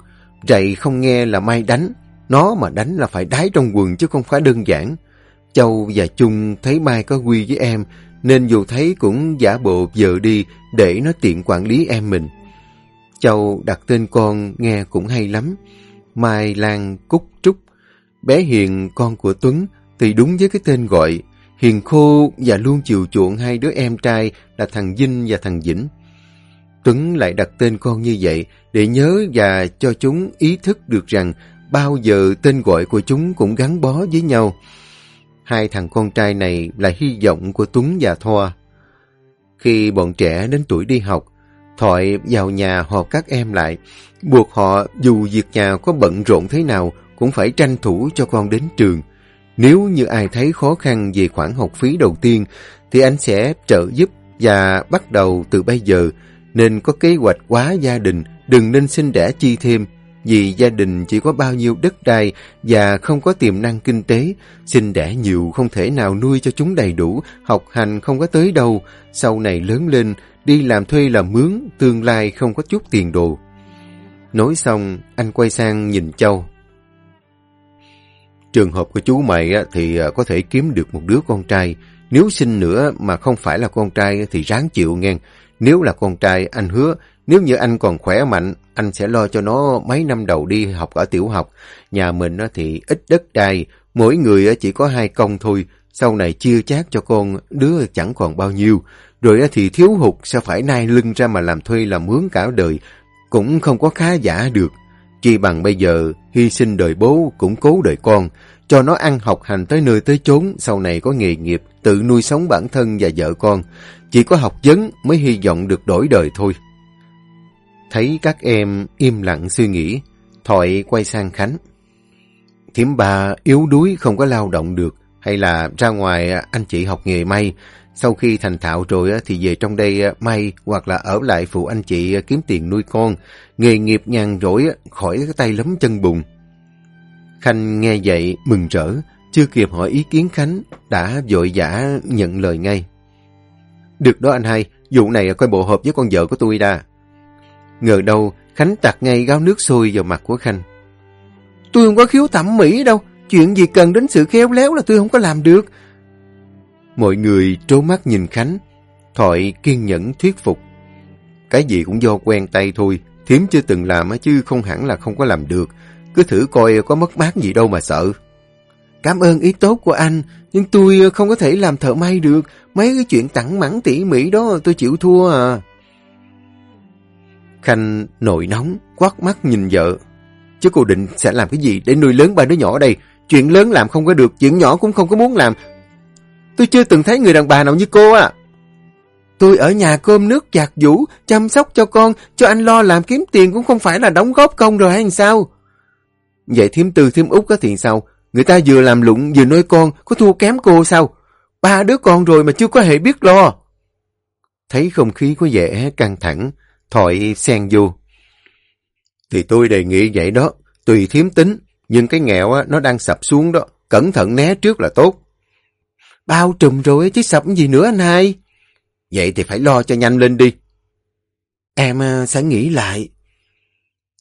rậy không nghe là Mai đánh, nó mà đánh là phải đái trong quần chứ không phải đơn giản. Châu và Trung thấy Mai có quy với em, nên dù thấy cũng giả bộ vợ đi để nó tiện quản lý em mình. Châu đặt tên con nghe cũng hay lắm. Mai Lan Cúc Trúc. Bé Hiền, con của Tuấn, thì đúng với cái tên gọi. Hiền khô và luôn chiều chuộng hai đứa em trai là thằng Vinh và thằng Vĩnh. Tuấn lại đặt tên con như vậy để nhớ và cho chúng ý thức được rằng bao giờ tên gọi của chúng cũng gắn bó với nhau. Hai thằng con trai này là hy vọng của Tuấn và Thoa. Khi bọn trẻ đến tuổi đi học, Thoại vào nhà họp các em lại, buộc họ dù việc nhà có bận rộn thế nào cũng phải tranh thủ cho con đến trường. Nếu như ai thấy khó khăn về khoản học phí đầu tiên, thì anh sẽ trợ giúp và bắt đầu từ bây giờ, nên có kế hoạch quá gia đình, đừng nên sinh đẻ chi thêm, vì gia đình chỉ có bao nhiêu đất đai và không có tiềm năng kinh tế, sinh đẻ nhiều không thể nào nuôi cho chúng đầy đủ, học hành không có tới đâu, sau này lớn lên, đi làm thuê làm mướn, tương lai không có chút tiền đồ. Nói xong, anh quay sang nhìn Châu. Trường hợp của chú mày thì à, có thể kiếm được một đứa con trai. Nếu sinh nữa mà không phải là con trai thì ráng chịu nghe. Nếu là con trai, anh hứa, nếu như anh còn khỏe mạnh, anh sẽ lo cho nó mấy năm đầu đi học ở tiểu học. Nhà mình thì ít đất đai, mỗi người chỉ có hai công thôi. Sau này chia chác cho con, đứa chẳng còn bao nhiêu. Rồi thì thiếu hụt sẽ phải nai lưng ra mà làm thuê làm mướn cả đời. Cũng không có khá giả được. Chỉ bằng bây giờ, hy sinh đời bố, cũng cố đời con, cho nó ăn học hành tới nơi tới chốn, sau này có nghề nghiệp, tự nuôi sống bản thân và vợ con. Chỉ có học vấn mới hy vọng được đổi đời thôi. Thấy các em im lặng suy nghĩ, Thoại quay sang Khánh. Thiểm bà yếu đuối không có lao động được, hay là ra ngoài anh chị học nghề may, sau khi thành thạo rồi thì về trong đây may hoặc là ở lại phụ anh chị kiếm tiền nuôi con. Nghề nghiệp nhàn rỗi khỏi cái tay lấm chân bùn. Khanh nghe vậy mừng rỡ, chưa kịp hỏi ý kiến Khánh, đã vội vã nhận lời ngay. Được đó anh hai, vụ này coi bộ hợp với con vợ của tôi đã. Ngờ đâu, Khánh tạt ngay gáo nước sôi vào mặt của Khanh. Tôi không có khiếu thẩm mỹ đâu, chuyện gì cần đến sự khéo léo là tôi không có làm được. Mọi người trố mắt nhìn Khánh. Thoại kiên nhẫn thuyết phục. Cái gì cũng do quen tay thôi. Thiếm chưa từng làm chứ không hẳn là không có làm được. Cứ thử coi có mất mát gì đâu mà sợ. Cảm ơn ý tốt của anh, nhưng tôi không có thể làm thợ may được. Mấy cái chuyện tặng mẵn tỉ mỉ đó tôi chịu thua à. Khanh nổi nóng, quát mắt nhìn vợ. Chứ cô định sẽ làm cái gì để nuôi lớn ba đứa nhỏ đây? Chuyện lớn làm không có được, chuyện nhỏ cũng không có muốn làm. Tôi chưa từng thấy người đàn bà nào như cô à. Tôi ở nhà cơm nước giặt vũ, chăm sóc cho con, cho anh lo làm kiếm tiền cũng không phải là đóng góp công rồi hay sao? Vậy thiếm tư thiếm út có thì sao? Người ta vừa làm lụng vừa nuôi con, có thua kém cô sao? Ba đứa con rồi mà chưa có hề biết lo. Thấy không khí có vẻ căng thẳng, Thoại xen vô. Thì tôi đề nghị vậy đó, tùy thiếm tính, nhưng cái nghèo á, nó đang sập xuống đó, cẩn thận né trước là tốt. Bao trùm rồi chứ sập gì nữa anh hai. Vậy thì phải lo cho nhanh lên đi. Em à, sẽ nghĩ lại.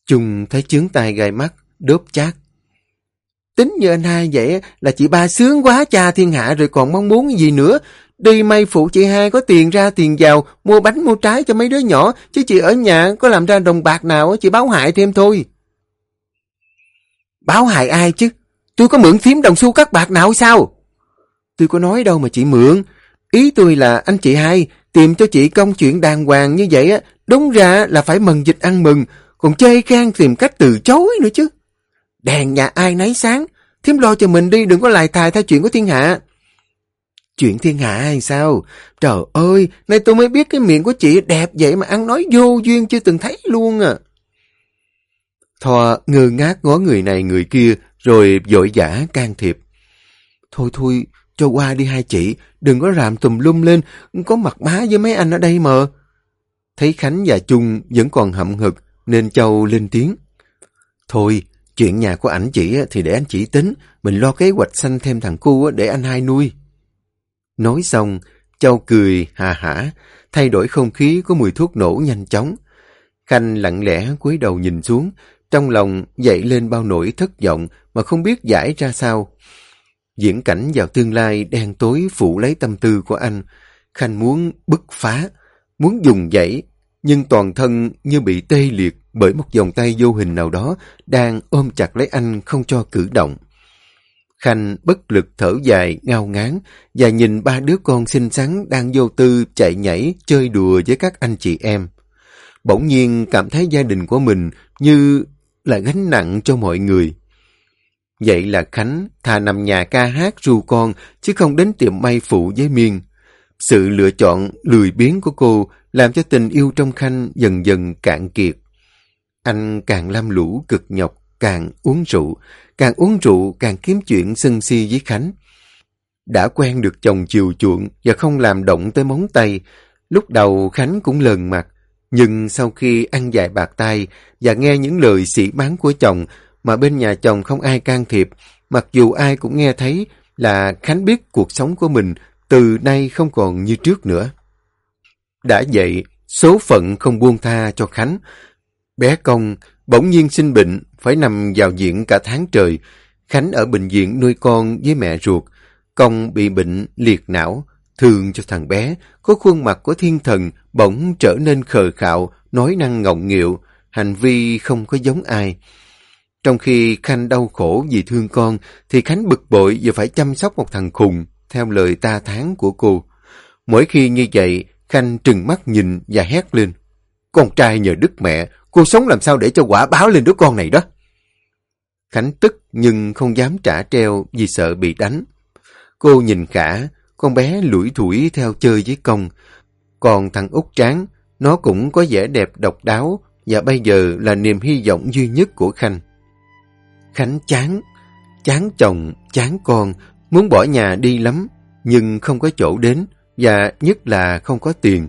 Trung thấy chướng tay gai mắt, đốp chát. Tính như anh hai vậy là chị ba sướng quá cha thiên hạ rồi còn mong muốn gì nữa. Đi may phụ chị hai có tiền ra tiền vào, mua bánh mua trái cho mấy đứa nhỏ, chứ chị ở nhà có làm ra đồng bạc nào chị báo hại thêm thôi. Báo hại ai chứ? Tôi có mượn phím đồng xu các bạc nào sao? Tôi có nói đâu mà chị mượn. Ý tôi là anh chị hai tìm cho chị công chuyện đàng hoàng như vậy á, đúng ra là phải mừng dịch ăn mừng, còn chê khen tìm cách từ chối nữa chứ. Đèn nhà ai nấy sáng, thím lo cho mình đi đừng có lại thài theo chuyện của thiên hạ. Chuyện thiên hạ hay sao? Trời ơi, nay tôi mới biết cái miệng của chị đẹp vậy mà ăn nói vô duyên chưa từng thấy luôn à. Thò ngơ ngác ngó người này người kia rồi dội dã can thiệp. Thôi thôi, cho qua đi hai chị, đừng có ràm tùm lum lên, có mặt má với mấy anh ở đây mà. Thấy Khánh và Trung vẫn còn hậm hực, nên Châu lên tiếng. Thôi, chuyện nhà của ảnh chị thì để anh chị tính, mình lo kế hoạch sanh thêm thằng cu để anh hai nuôi. Nói xong, Châu cười hà hả, thay đổi không khí có mùi thuốc nổ nhanh chóng. Khanh lặng lẽ cúi đầu nhìn xuống, trong lòng dậy lên bao nỗi thất vọng mà không biết giải ra sao. Diễn cảnh vào tương lai đen tối phủ lấy tâm tư của anh. Khanh muốn bứt phá, muốn dùng dãy, nhưng toàn thân như bị tê liệt bởi một vòng tay vô hình nào đó đang ôm chặt lấy anh không cho cử động. Khanh bất lực thở dài, ngao ngán và nhìn ba đứa con xinh xắn đang vô tư chạy nhảy, chơi đùa với các anh chị em. Bỗng nhiên cảm thấy gia đình của mình như là gánh nặng cho mọi người. Vậy là Khánh thà nằm nhà ca hát ru con, chứ không đến tiệm may phụ với Miên. Sự lựa chọn lười biếng của cô làm cho tình yêu trong Khanh dần dần cạn kiệt. Anh càng lam lũ cực nhọc, càng uống rượu, càng uống rượu càng kiếm chuyện sân si với Khánh. Đã quen được chồng chiều chuộng và không làm động tới móng tay, lúc đầu Khánh cũng lờn mặt, nhưng sau khi ăn dài bạc tay và nghe những lời sĩ bán của chồng mà bên nhà chồng không ai can thiệp, mặc dù ai cũng nghe thấy là Khánh biết cuộc sống của mình từ nay không còn như trước nữa. Đã vậy, số phận không buông tha cho Khánh. Bé Công bỗng nhiên sinh bệnh, phải nằm vào viện cả tháng trời. Khánh ở bệnh viện nuôi con với mẹ ruột. Công bị bệnh liệt não, thường cho thằng bé, có khuôn mặt của thiên thần bỗng trở nên khờ khạo, nói năng ngọng nghịu, hành vi không có giống ai. Trong khi Khanh đau khổ vì thương con, thì Khánh bực bội và phải chăm sóc một thằng khùng, theo lời ta tháng của cô. Mỗi khi như vậy, Khanh trừng mắt nhìn và hét lên. Con trai nhờ đức mẹ, cô sống làm sao để cho quả báo lên đứa con này đó. Khánh tức nhưng không dám trả treo vì sợ bị đánh. Cô nhìn Khả, con bé lủi thủi theo chơi với công. Còn thằng út Tráng, nó cũng có vẻ đẹp độc đáo và bây giờ là niềm hy vọng duy nhất của Khanh. Khánh chán, chán chồng, chán con, muốn bỏ nhà đi lắm, nhưng không có chỗ đến và nhất là không có tiền.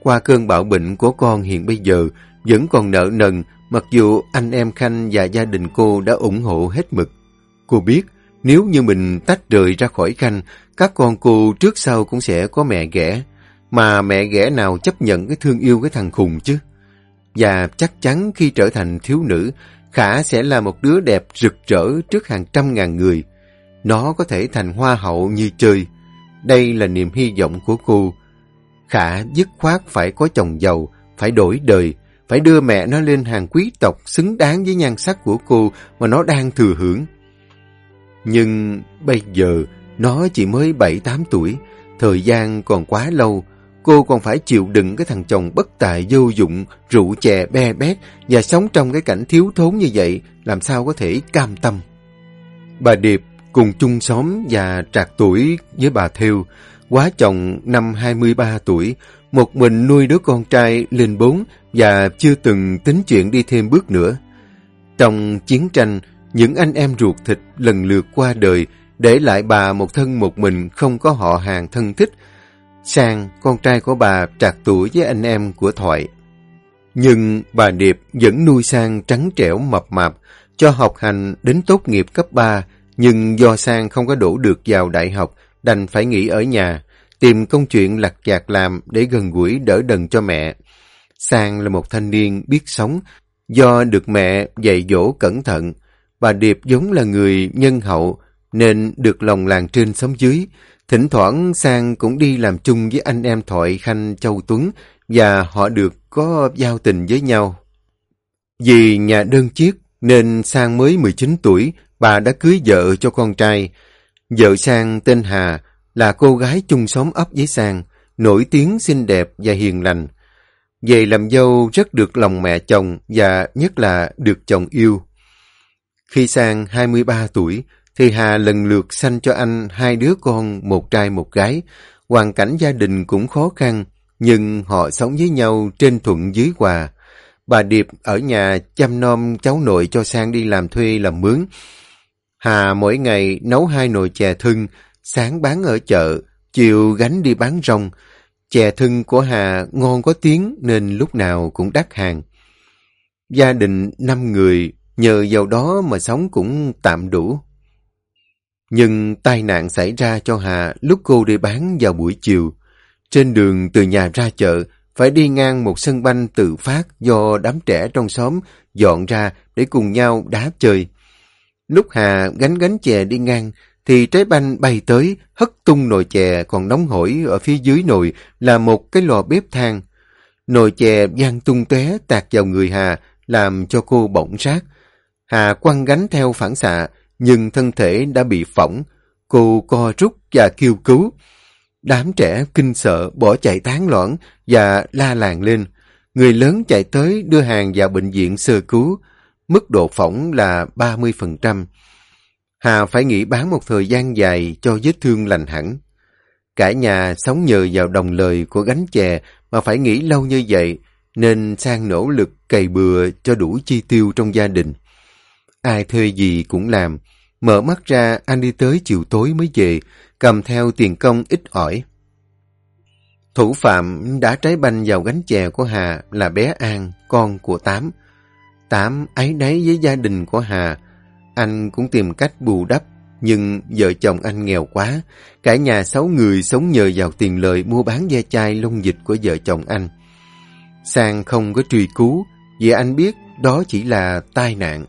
Qua cơn bạo bệnh của con hiện bây giờ vẫn còn nợ nần mặc dù anh em Khanh và gia đình cô đã ủng hộ hết mực. Cô biết nếu như mình tách rời ra khỏi Khanh, các con cô trước sau cũng sẽ có mẹ ghẻ. Mà mẹ ghẻ nào chấp nhận cái thương yêu cái thằng khùng chứ? Và chắc chắn khi trở thành thiếu nữ, Khả sẽ là một đứa đẹp rực rỡ trước hàng trăm ngàn người. Nó có thể thành hoa hậu như chơi. Đây là niềm hy vọng của cô. Khả dứt khoát phải có chồng giàu, phải đổi đời, phải đưa mẹ nó lên hàng quý tộc xứng đáng với nhan sắc của cô mà nó đang thừa hưởng. Nhưng bây giờ nó chỉ mới 7-8 tuổi, thời gian còn quá lâu, cô còn phải chịu đựng cái thằng chồng bất tài vô dụng, rượu chè be bét và sống trong cái cảnh thiếu thốn như vậy, làm sao có thể cam tâm. Bà Điệp cùng chung xóm và trạc tuổi với bà Thêu, quá chồng năm 23 tuổi, một mình nuôi đứa con trai lên bốn và chưa từng tính chuyện đi thêm bước nữa. Trong chiến tranh, những anh em ruột thịt lần lượt qua đời, để lại bà một thân một mình không có họ hàng thân thích. Sang, con trai của bà trạc tuổi với anh em của Thoại. Nhưng bà Điệp vẫn nuôi Sang trắng trẻo mập mạp, cho học hành đến tốt nghiệp cấp 3, nhưng do Sang không có đổ được vào đại học, đành phải nghỉ ở nhà, tìm công chuyện lặt vặt làm để gần gũi đỡ đần cho mẹ. Sang là một thanh niên biết sống, do được mẹ dạy dỗ cẩn thận. Bà Điệp giống là người nhân hậu, nên được lòng làng trên xóm dưới. Thỉnh thoảng Sang cũng đi làm chung với anh em Thoại Khanh Châu Tuấn và họ được có giao tình với nhau. Vì nhà đơn chiếc nên Sang mới 19 tuổi, bà đã cưới vợ cho con trai. Vợ Sang tên Hà là cô gái chung xóm ấp với Sang, nổi tiếng xinh đẹp và hiền lành. Về làm dâu rất được lòng mẹ chồng và nhất là được chồng yêu. Khi Sang 23 tuổi, thì Hà lần lượt sanh cho anh hai đứa con, một trai một gái. Hoàn cảnh gia đình cũng khó khăn, nhưng họ sống với nhau trên thuận dưới hòa. Bà Điệp ở nhà chăm nom cháu nội cho Sang đi làm thuê làm mướn. Hà mỗi ngày nấu hai nồi chè thưng, sáng bán ở chợ, chiều gánh đi bán rong. Chè thưng của Hà ngon có tiếng nên lúc nào cũng đắt hàng. Gia đình năm người, nhờ vào đó mà sống cũng tạm đủ. Nhưng tai nạn xảy ra cho Hà lúc cô đi bán vào buổi chiều. Trên đường từ nhà ra chợ, phải đi ngang một sân banh tự phát do đám trẻ trong xóm dọn ra để cùng nhau đá chơi. Lúc Hà gánh gánh chè đi ngang, thì trái banh bay tới, hất tung nồi chè còn nóng hổi ở phía dưới nồi là một cái lò bếp than. Nồi chè giang tung té tạt vào người Hà, làm cho cô bỗng rát. Hà quăng gánh theo phản xạ, nhưng thân thể đã bị phỏng. Cô co rút và kêu cứu. Đám trẻ kinh sợ bỏ chạy tán loạn và la làng lên. Người lớn chạy tới đưa hàng vào bệnh viện sơ cứu. Mức độ phỏng là 30%. Hà phải nghỉ bán một thời gian dài cho vết thương lành hẳn. Cả nhà sống nhờ vào đồng lời của gánh chè mà phải nghỉ lâu như vậy, nên sang nỗ lực cày bừa cho đủ chi tiêu trong gia đình. Ai thuê gì cũng làm, mở mắt ra anh đi tới chiều tối mới về, cầm theo tiền công ít ỏi. Thủ phạm đã trái banh vào gánh chè của Hà là bé An, con của Tám. Tám ấy nấy với gia đình của Hà. Anh cũng tìm cách bù đắp, nhưng vợ chồng anh nghèo quá. Cả nhà sáu người sống nhờ vào tiền lời mua bán da chai lông dịch của vợ chồng anh. Sang không có truy cứu, vì anh biết đó chỉ là tai nạn.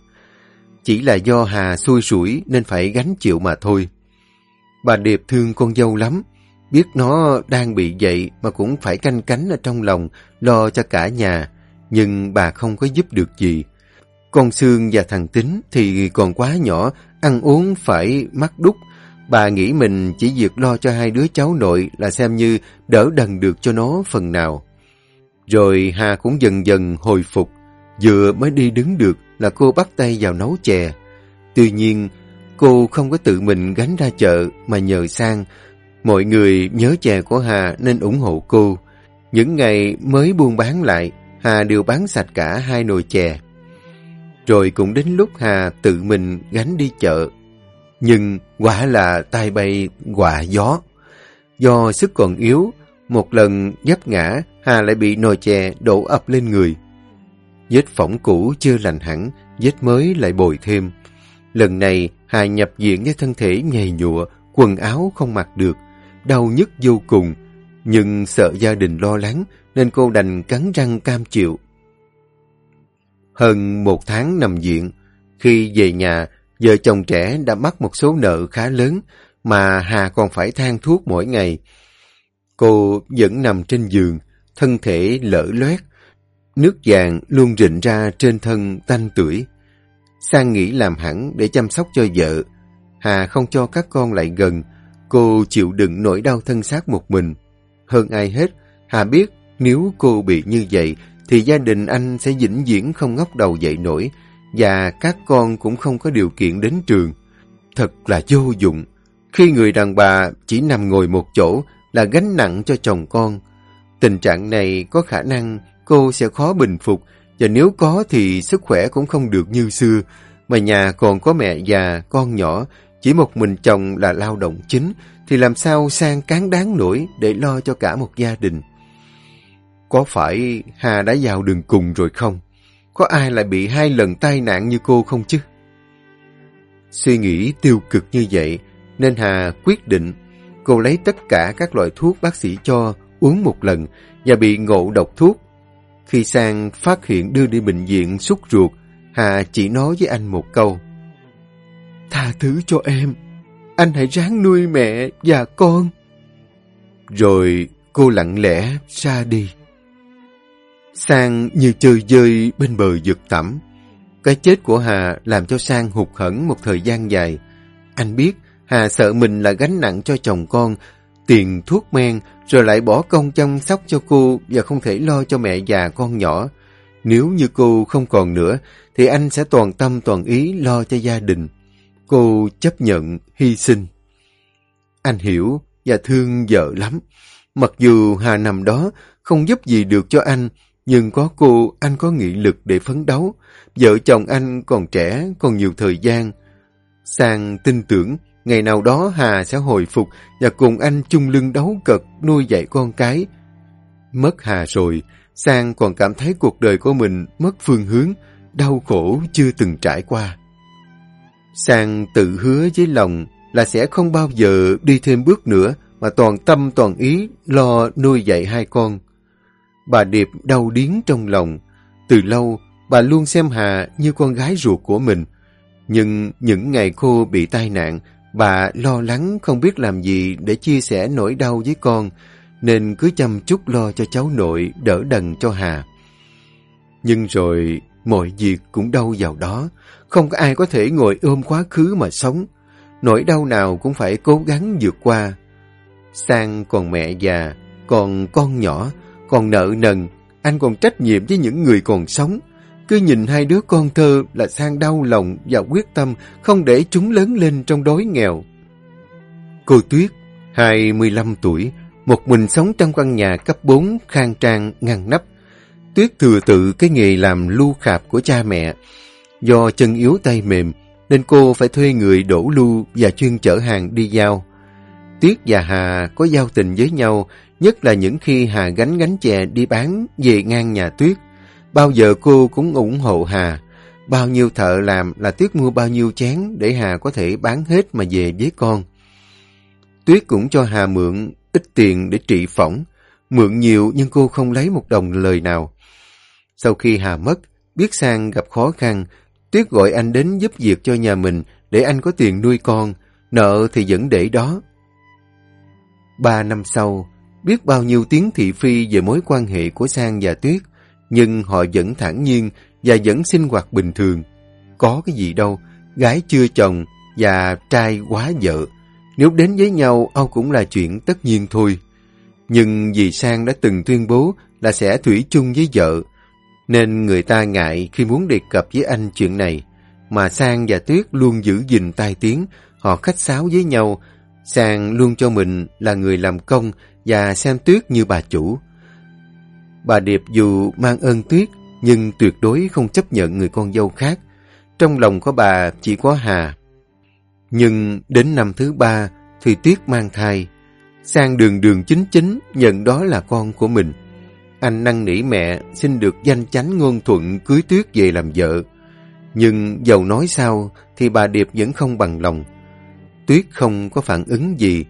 Chỉ là do Hà xui sủi nên phải gánh chịu mà thôi. Bà Điệp thương con dâu lắm, biết nó đang bị vậy mà cũng phải canh cánh ở trong lòng, lo cho cả nhà, nhưng bà không có giúp được gì. Con Sương và thằng Tính thì còn quá nhỏ, ăn uống phải mắc đúc. Bà nghĩ mình chỉ việc lo cho hai đứa cháu nội là xem như đỡ đần được cho nó phần nào. Rồi Hà cũng dần dần hồi phục, vừa mới đi đứng được là cô bắt tay vào nấu chè. Tuy nhiên, cô không có tự mình gánh ra chợ mà nhờ sang. Mọi người nhớ chè của Hà nên ủng hộ cô. Những ngày mới buôn bán lại, Hà đều bán sạch cả hai nồi chè. Rồi cũng đến lúc Hà tự mình gánh đi chợ. Nhưng quả là tai bay quả gió. Do sức còn yếu, một lần dấp ngã, Hà lại bị nồi chè đổ ập lên người. Vết phỏng cũ chưa lành hẳn, vết mới lại bồi thêm. Lần này, Hà nhập viện với thân thể nhầy nhụa, quần áo không mặc được, đau nhức vô cùng. Nhưng sợ gia đình lo lắng, nên cô đành cắn răng cam chịu. Hơn một tháng nằm viện, khi về nhà, vợ chồng trẻ đã mắc một số nợ khá lớn, mà Hà còn phải than thuốc mỗi ngày. Cô vẫn nằm trên giường, thân thể lỡ loét, nước vàng luôn rịn ra trên thân tanh tuổi. Sang nghĩ làm hẳn để chăm sóc cho vợ. Hà không cho các con lại gần, cô chịu đựng nỗi đau thân xác một mình. Hơn ai hết, Hà biết nếu cô bị như vậy thì gia đình anh sẽ vĩnh viễn không ngóc đầu dậy nổi và các con cũng không có điều kiện đến trường. Thật là vô dụng. Khi người đàn bà chỉ nằm ngồi một chỗ là gánh nặng cho chồng con. Tình trạng này có khả năng cô sẽ khó bình phục và nếu có thì sức khỏe cũng không được như xưa mà nhà còn có mẹ già, con nhỏ chỉ một mình chồng là lao động chính thì làm sao sang cán đáng nổi để lo cho cả một gia đình. Có phải Hà đã vào đường cùng rồi không? Có ai lại bị hai lần tai nạn như cô không chứ? Suy nghĩ tiêu cực như vậy nên Hà quyết định cô lấy tất cả các loại thuốc bác sĩ cho uống một lần và bị ngộ độc thuốc. Khi Sang phát hiện đưa đi bệnh viện xúc ruột, Hà chỉ nói với anh một câu. Tha thứ cho em, anh hãy ráng nuôi mẹ và con. Rồi cô lặng lẽ ra đi. Sang như chơi dơi bên bờ vực tẩm. Cái chết của Hà làm cho Sang hụt hẫng một thời gian dài. Anh biết Hà sợ mình là gánh nặng cho chồng con, tiền thuốc men, rồi lại bỏ công chăm sóc cho cô và không thể lo cho mẹ già con nhỏ. Nếu như cô không còn nữa, thì anh sẽ toàn tâm toàn ý lo cho gia đình. Cô chấp nhận, hy sinh. Anh hiểu và thương vợ lắm. Mặc dù Hà nằm đó không giúp gì được cho anh, nhưng có cô, anh có nghị lực để phấn đấu. Vợ chồng anh còn trẻ, còn nhiều thời gian. Sang tin tưởng, ngày nào đó Hà sẽ hồi phục và cùng anh chung lưng đấu cật nuôi dạy con cái. Mất Hà rồi, Sang còn cảm thấy cuộc đời của mình mất phương hướng, đau khổ chưa từng trải qua. Sang tự hứa với lòng là sẽ không bao giờ đi thêm bước nữa mà toàn tâm toàn ý lo nuôi dạy hai con. Bà Điệp đau điến trong lòng. Từ lâu, bà luôn xem Hà như con gái ruột của mình. Nhưng những ngày cô bị tai nạn, bà lo lắng không biết làm gì để chia sẻ nỗi đau với con, nên cứ chăm chút lo cho cháu nội đỡ đần cho Hà. Nhưng rồi mọi việc cũng đau vào đó, không có ai có thể ngồi ôm quá khứ mà sống. Nỗi đau nào cũng phải cố gắng vượt qua. Sang còn mẹ già, còn con nhỏ, còn nợ nần, anh còn trách nhiệm với những người còn sống. Cứ nhìn hai đứa con thơ là sang đau lòng và quyết tâm không để chúng lớn lên trong đói nghèo. Cô Tuyết, 25 tuổi, một mình sống trong căn nhà cấp 4 khang trang ngăn nắp. Tuyết thừa tự cái nghề làm lưu khạp của cha mẹ. Do chân yếu tay mềm, nên cô phải thuê người đổ lưu và chuyên chở hàng đi giao. Tuyết và Hà có giao tình với nhau, nhất là những khi Hà gánh gánh chè đi bán về ngang nhà Tuyết. Bao giờ cô cũng ủng hộ Hà. Bao nhiêu thợ làm là Tuyết mua bao nhiêu chén để Hà có thể bán hết mà về với con. Tuyết cũng cho Hà mượn ít tiền để trị phỏng. Mượn nhiều nhưng cô không lấy một đồng lời nào. Sau khi Hà mất, biết Sang gặp khó khăn, Tuyết gọi anh đến giúp việc cho nhà mình để anh có tiền nuôi con, nợ thì vẫn để đó. Ba năm sau, biết bao nhiêu tiếng thị phi về mối quan hệ của Sang và Tuyết, nhưng họ vẫn thản nhiên và vẫn sinh hoạt bình thường. Có cái gì đâu, gái chưa chồng và trai quá vợ. Nếu đến với nhau, Âu cũng là chuyện tất nhiên thôi. Nhưng vì Sang đã từng tuyên bố là sẽ thủy chung với vợ, nên người ta ngại khi muốn đề cập với anh chuyện này. Mà Sang và Tuyết luôn giữ gìn tai tiếng, họ khách sáo với nhau. Sang luôn cho mình là người làm công và xem Tuyết như bà chủ. Bà Điệp dù mang ơn Tuyết, nhưng tuyệt đối không chấp nhận người con dâu khác. Trong lòng của bà chỉ có Hà. Nhưng đến năm thứ ba thì Tuyết mang thai. Sang đường đường chính chính nhận đó là con của mình. Anh năn nỉ mẹ xin được danh chánh ngôn thuận cưới Tuyết về làm vợ. Nhưng dầu nói sao thì bà Điệp vẫn không bằng lòng. Tuyết không có phản ứng gì.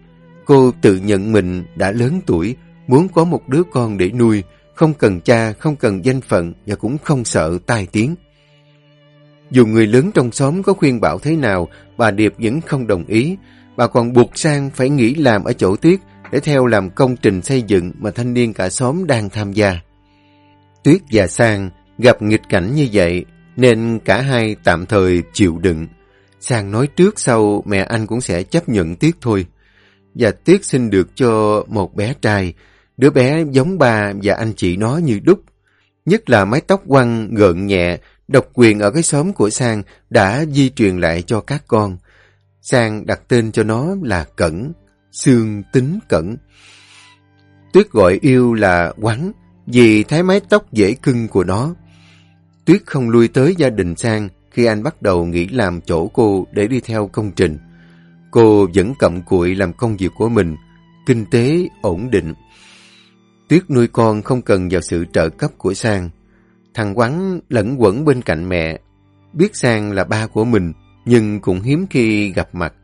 Cô tự nhận mình đã lớn tuổi, muốn có một đứa con để nuôi, không cần cha, không cần danh phận và cũng không sợ tai tiếng. Dù người lớn trong xóm có khuyên bảo thế nào, bà Điệp vẫn không đồng ý. Bà còn buộc sang phải nghỉ làm ở chỗ Tuyết để theo làm công trình xây dựng mà thanh niên cả xóm đang tham gia. Tuyết và Sang gặp nghịch cảnh như vậy nên cả hai tạm thời chịu đựng. Sang nói trước sau mẹ anh cũng sẽ chấp nhận Tuyết thôi. Và Tuyết sinh được cho một bé trai, đứa bé giống ba và anh chị nó như đúc. Nhất là mái tóc quăng gợn nhẹ, độc quyền ở cái xóm của Sang đã di truyền lại cho các con. Sang đặt tên cho nó là Cẩn, xương tính Cẩn. Tuyết gọi yêu là Quắn, vì thấy mái tóc dễ cưng của nó. Tuyết không lui tới gia đình Sang khi anh bắt đầu nghĩ làm chỗ cô để đi theo công trình. Cô vẫn cặm cụi làm công việc của mình, kinh tế ổn định. Tuyết nuôi con không cần vào sự trợ cấp của Sang. Thằng Quắn lẫn quẩn bên cạnh mẹ, biết Sang là ba của mình, nhưng cũng hiếm khi gặp mặt.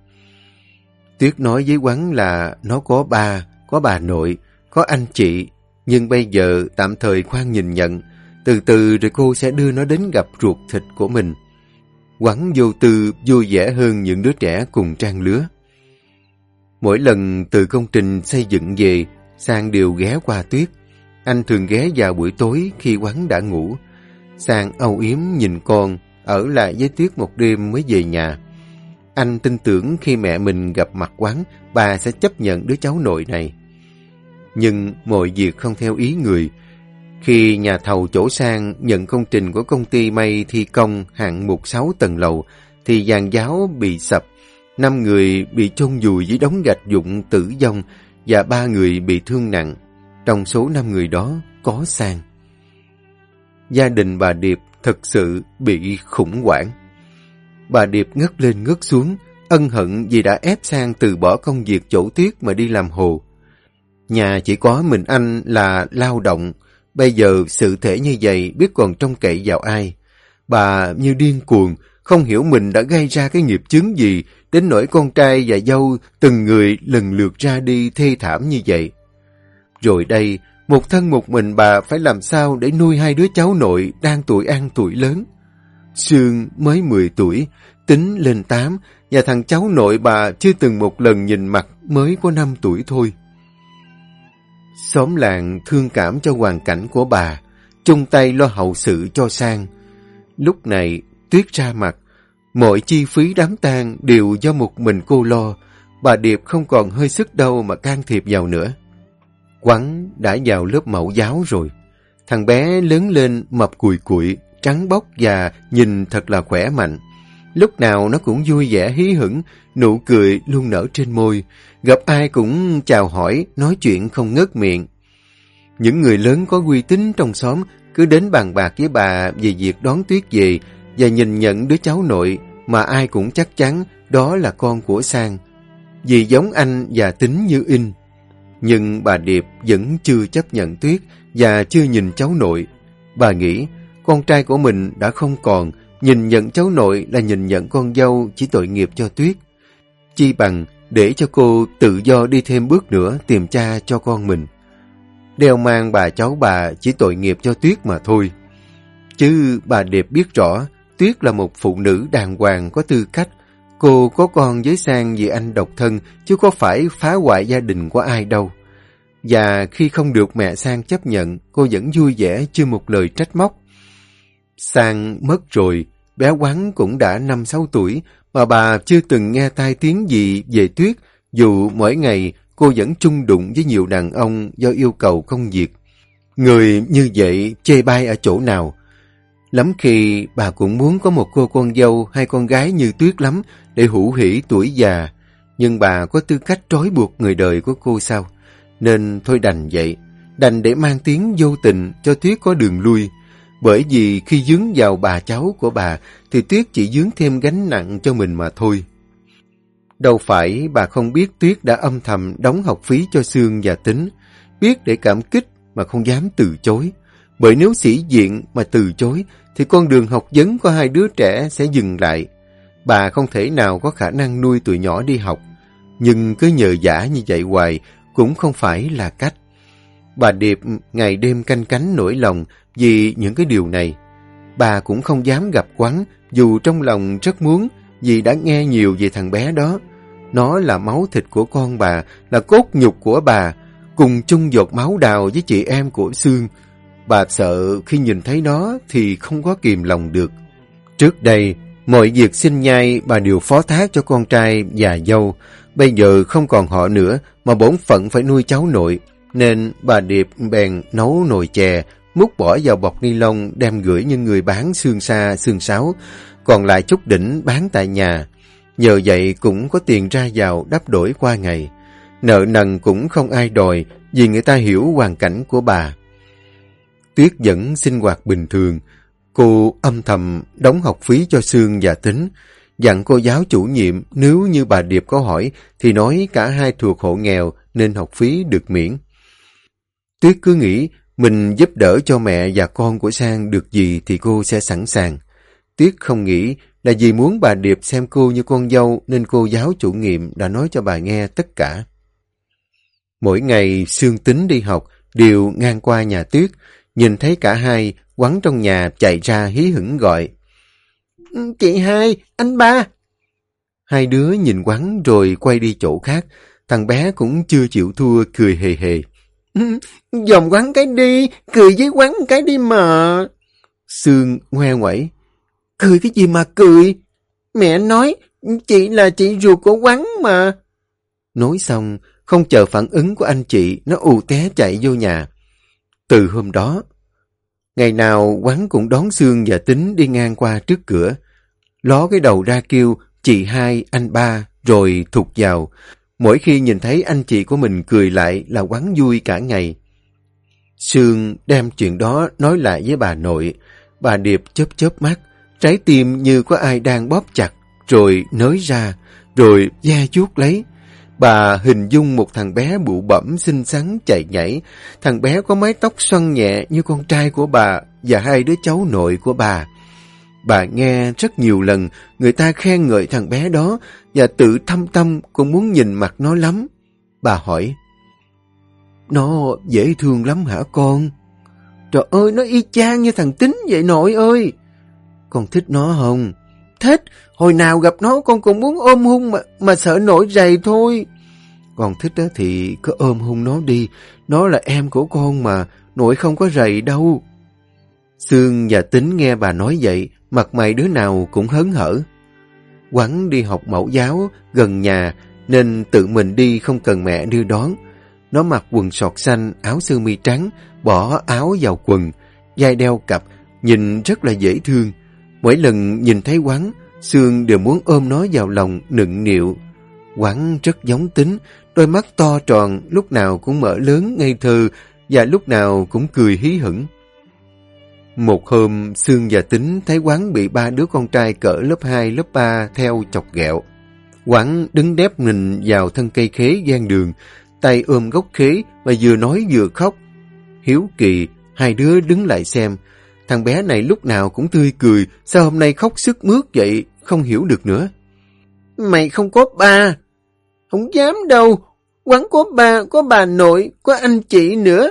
Tuyết nói với Quắn là nó có ba, có bà nội, có anh chị, nhưng bây giờ tạm thời khoan nhìn nhận, từ từ rồi cô sẽ đưa nó đến gặp ruột thịt của mình. Quắn vô tư vui vẻ hơn những đứa trẻ cùng trang lứa. Mỗi lần từ công trình xây dựng về, Sang đều ghé qua Tuyết. Anh thường ghé vào buổi tối khi Quắn đã ngủ. Sang âu yếm nhìn con, ở lại với Tuyết một đêm mới về nhà. Anh tin tưởng khi mẹ mình gặp mặt quán, bà sẽ chấp nhận đứa cháu nội này. Nhưng mọi việc không theo ý người. Khi nhà thầu chỗ sang nhận công trình của công ty may thi công hạng mục 6 tầng lầu, thì giàn giáo bị sập, năm người bị chôn vùi dưới đống gạch dụng tử vong và ba người bị thương nặng. Trong số năm người đó có sang. Gia đình bà Điệp thật sự bị khủng hoảng. Bà Điệp ngất lên ngất xuống, ân hận vì đã ép sang từ bỏ công việc chỗ tuyết mà đi làm hồ. Nhà chỉ có mình anh là lao động, bây giờ sự thể như vậy biết còn trông cậy vào ai. Bà như điên cuồng, không hiểu mình đã gây ra cái nghiệp chứng gì, đến nỗi con trai và dâu từng người lần lượt ra đi thê thảm như vậy. Rồi đây, một thân một mình bà phải làm sao để nuôi hai đứa cháu nội đang tuổi ăn tuổi lớn. Sương mới 10 tuổi, tính lên 8, và thằng cháu nội bà chưa từng một lần nhìn mặt mới có 5 tuổi thôi. Xóm làng thương cảm cho hoàn cảnh của bà, chung tay lo hậu sự cho sang. Lúc này, tuyết ra mặt, mọi chi phí đám tang đều do một mình cô lo, bà Điệp không còn hơi sức đâu mà can thiệp vào nữa. Quắn đã vào lớp mẫu giáo rồi. Thằng bé lớn lên mập cùi cụi, trắng bóc và nhìn thật là khỏe mạnh. Lúc nào nó cũng vui vẻ hí hửng, nụ cười luôn nở trên môi. Gặp ai cũng chào hỏi, nói chuyện không ngớt miệng. Những người lớn có uy tín trong xóm cứ đến bàn bạc với bà về việc đón tuyết về và nhìn nhận đứa cháu nội mà ai cũng chắc chắn đó là con của Sang. Vì giống anh và tính như in. Nhưng bà Điệp vẫn chưa chấp nhận tuyết và chưa nhìn cháu nội. Bà nghĩ con trai của mình đã không còn, nhìn nhận cháu nội là nhìn nhận con dâu chỉ tội nghiệp cho tuyết. Chi bằng để cho cô tự do đi thêm bước nữa tìm cha cho con mình. Đeo mang bà cháu bà chỉ tội nghiệp cho tuyết mà thôi. Chứ bà đẹp biết rõ Tuyết là một phụ nữ đàng hoàng có tư cách. Cô có con với Sang vì anh độc thân, chứ có phải phá hoại gia đình của ai đâu. Và khi không được mẹ Sang chấp nhận, cô vẫn vui vẻ chưa một lời trách móc. Sang mất rồi, bé quán cũng đã 5-6 tuổi, mà bà chưa từng nghe tai tiếng gì về Tuyết, dù mỗi ngày cô vẫn chung đụng với nhiều đàn ông do yêu cầu công việc. Người như vậy chê bai ở chỗ nào? Lắm khi bà cũng muốn có một cô con dâu hay con gái như Tuyết lắm để hữu hỷ tuổi già. Nhưng bà có tư cách trói buộc người đời của cô sao? Nên thôi đành vậy. Đành để mang tiếng vô tình cho Tuyết có đường lui. Bởi vì khi dướng vào bà cháu của bà thì Tuyết chỉ dướng thêm gánh nặng cho mình mà thôi. Đâu phải bà không biết Tuyết đã âm thầm đóng học phí cho Sương và Tính. Biết để cảm kích mà không dám từ chối. Bởi nếu sĩ diện mà từ chối thì con đường học vấn của hai đứa trẻ sẽ dừng lại. Bà không thể nào có khả năng nuôi tụi nhỏ đi học, nhưng cứ nhờ giả như vậy hoài cũng không phải là cách. Bà Điệp ngày đêm canh cánh nỗi lòng vì những cái điều này. Bà cũng không dám gặp quán dù trong lòng rất muốn vì đã nghe nhiều về thằng bé đó. Nó là máu thịt của con bà, là cốt nhục của bà, cùng chung giọt máu đào với chị em của Sương, Bà sợ khi nhìn thấy nó thì không có kìm lòng được. Trước đây, mọi việc sinh nhai bà đều phó thác cho con trai và dâu. Bây giờ không còn họ nữa mà bổn phận phải nuôi cháu nội. Nên bà Điệp bèn nấu nồi chè, múc bỏ vào bọc ni lông đem gửi những người bán xương xa, xương sáo, còn lại chút đỉnh bán tại nhà. Nhờ vậy cũng có tiền ra vào đắp đổi qua ngày. Nợ nần cũng không ai đòi vì người ta hiểu hoàn cảnh của bà. Tuyết vẫn sinh hoạt bình thường. Cô âm thầm đóng học phí cho Sương và Tính. Dặn cô giáo chủ nhiệm nếu như bà Điệp có hỏi thì nói cả hai thuộc hộ nghèo nên học phí được miễn. Tuyết cứ nghĩ mình giúp đỡ cho mẹ và con của Sang được gì thì cô sẽ sẵn sàng. Tuyết không nghĩ là vì muốn bà Điệp xem cô như con dâu nên cô giáo chủ nhiệm đã nói cho bà nghe tất cả. Mỗi ngày Sương Tính đi học đều ngang qua nhà Tuyết Nhìn thấy cả hai, quắn trong nhà chạy ra hí hửng gọi. Ừ, chị hai, anh ba. Hai đứa nhìn quắn rồi quay đi chỗ khác. Thằng bé cũng chưa chịu thua, cười hề hề. Dòm quán cái đi, cười với quán cái đi mà. Sương ngoe ngoẩy. Cười cái gì mà cười? Mẹ nói, chị là chị ruột của quán mà. Nói xong, không chờ phản ứng của anh chị, nó ù té chạy vô nhà. Từ hôm đó, ngày nào quán cũng đón xương và Tính đi ngang qua trước cửa. Ló cái đầu ra kêu chị hai, anh ba, rồi thụt vào. Mỗi khi nhìn thấy anh chị của mình cười lại là quán vui cả ngày. Sương đem chuyện đó nói lại với bà nội. Bà Điệp chớp chớp mắt, trái tim như có ai đang bóp chặt, rồi nới ra, rồi da chuốt lấy. Bà hình dung một thằng bé bụ bẩm xinh xắn chạy nhảy. Thằng bé có mái tóc xoăn nhẹ như con trai của bà và hai đứa cháu nội của bà. Bà nghe rất nhiều lần người ta khen ngợi thằng bé đó và tự thâm tâm cũng muốn nhìn mặt nó lắm. Bà hỏi, Nó dễ thương lắm hả con? Trời ơi, nó y chang như thằng Tính vậy nội ơi! Con thích nó không? Thích, hồi nào gặp nó con cũng muốn ôm hung mà, mà sợ nổi rầy thôi. Con thích đó thì cứ ôm hung nó đi, nó là em của con mà, nội không có rầy đâu. Sương và Tính nghe bà nói vậy, mặt mày đứa nào cũng hớn hở. Quán đi học mẫu giáo gần nhà nên tự mình đi không cần mẹ đưa đón. Nó mặc quần sọt xanh, áo sơ mi trắng, bỏ áo vào quần, dai đeo cặp, nhìn rất là dễ thương. Mỗi lần nhìn thấy quán, Sương đều muốn ôm nó vào lòng nựng nịu. Quán rất giống tính, đôi mắt to tròn, lúc nào cũng mở lớn ngây thơ và lúc nào cũng cười hí hửng. Một hôm, Sương và Tính thấy quán bị ba đứa con trai cỡ lớp 2, lớp 3 theo chọc ghẹo. Quán đứng đép mình vào thân cây khế gian đường, tay ôm gốc khế và vừa nói vừa khóc. Hiếu kỳ, hai đứa đứng lại xem. Thằng bé này lúc nào cũng tươi cười, sao hôm nay khóc sức mướt vậy, không hiểu được nữa. Mày không có ba. Không dám đâu. Quán có ba, có bà nội, có anh chị nữa.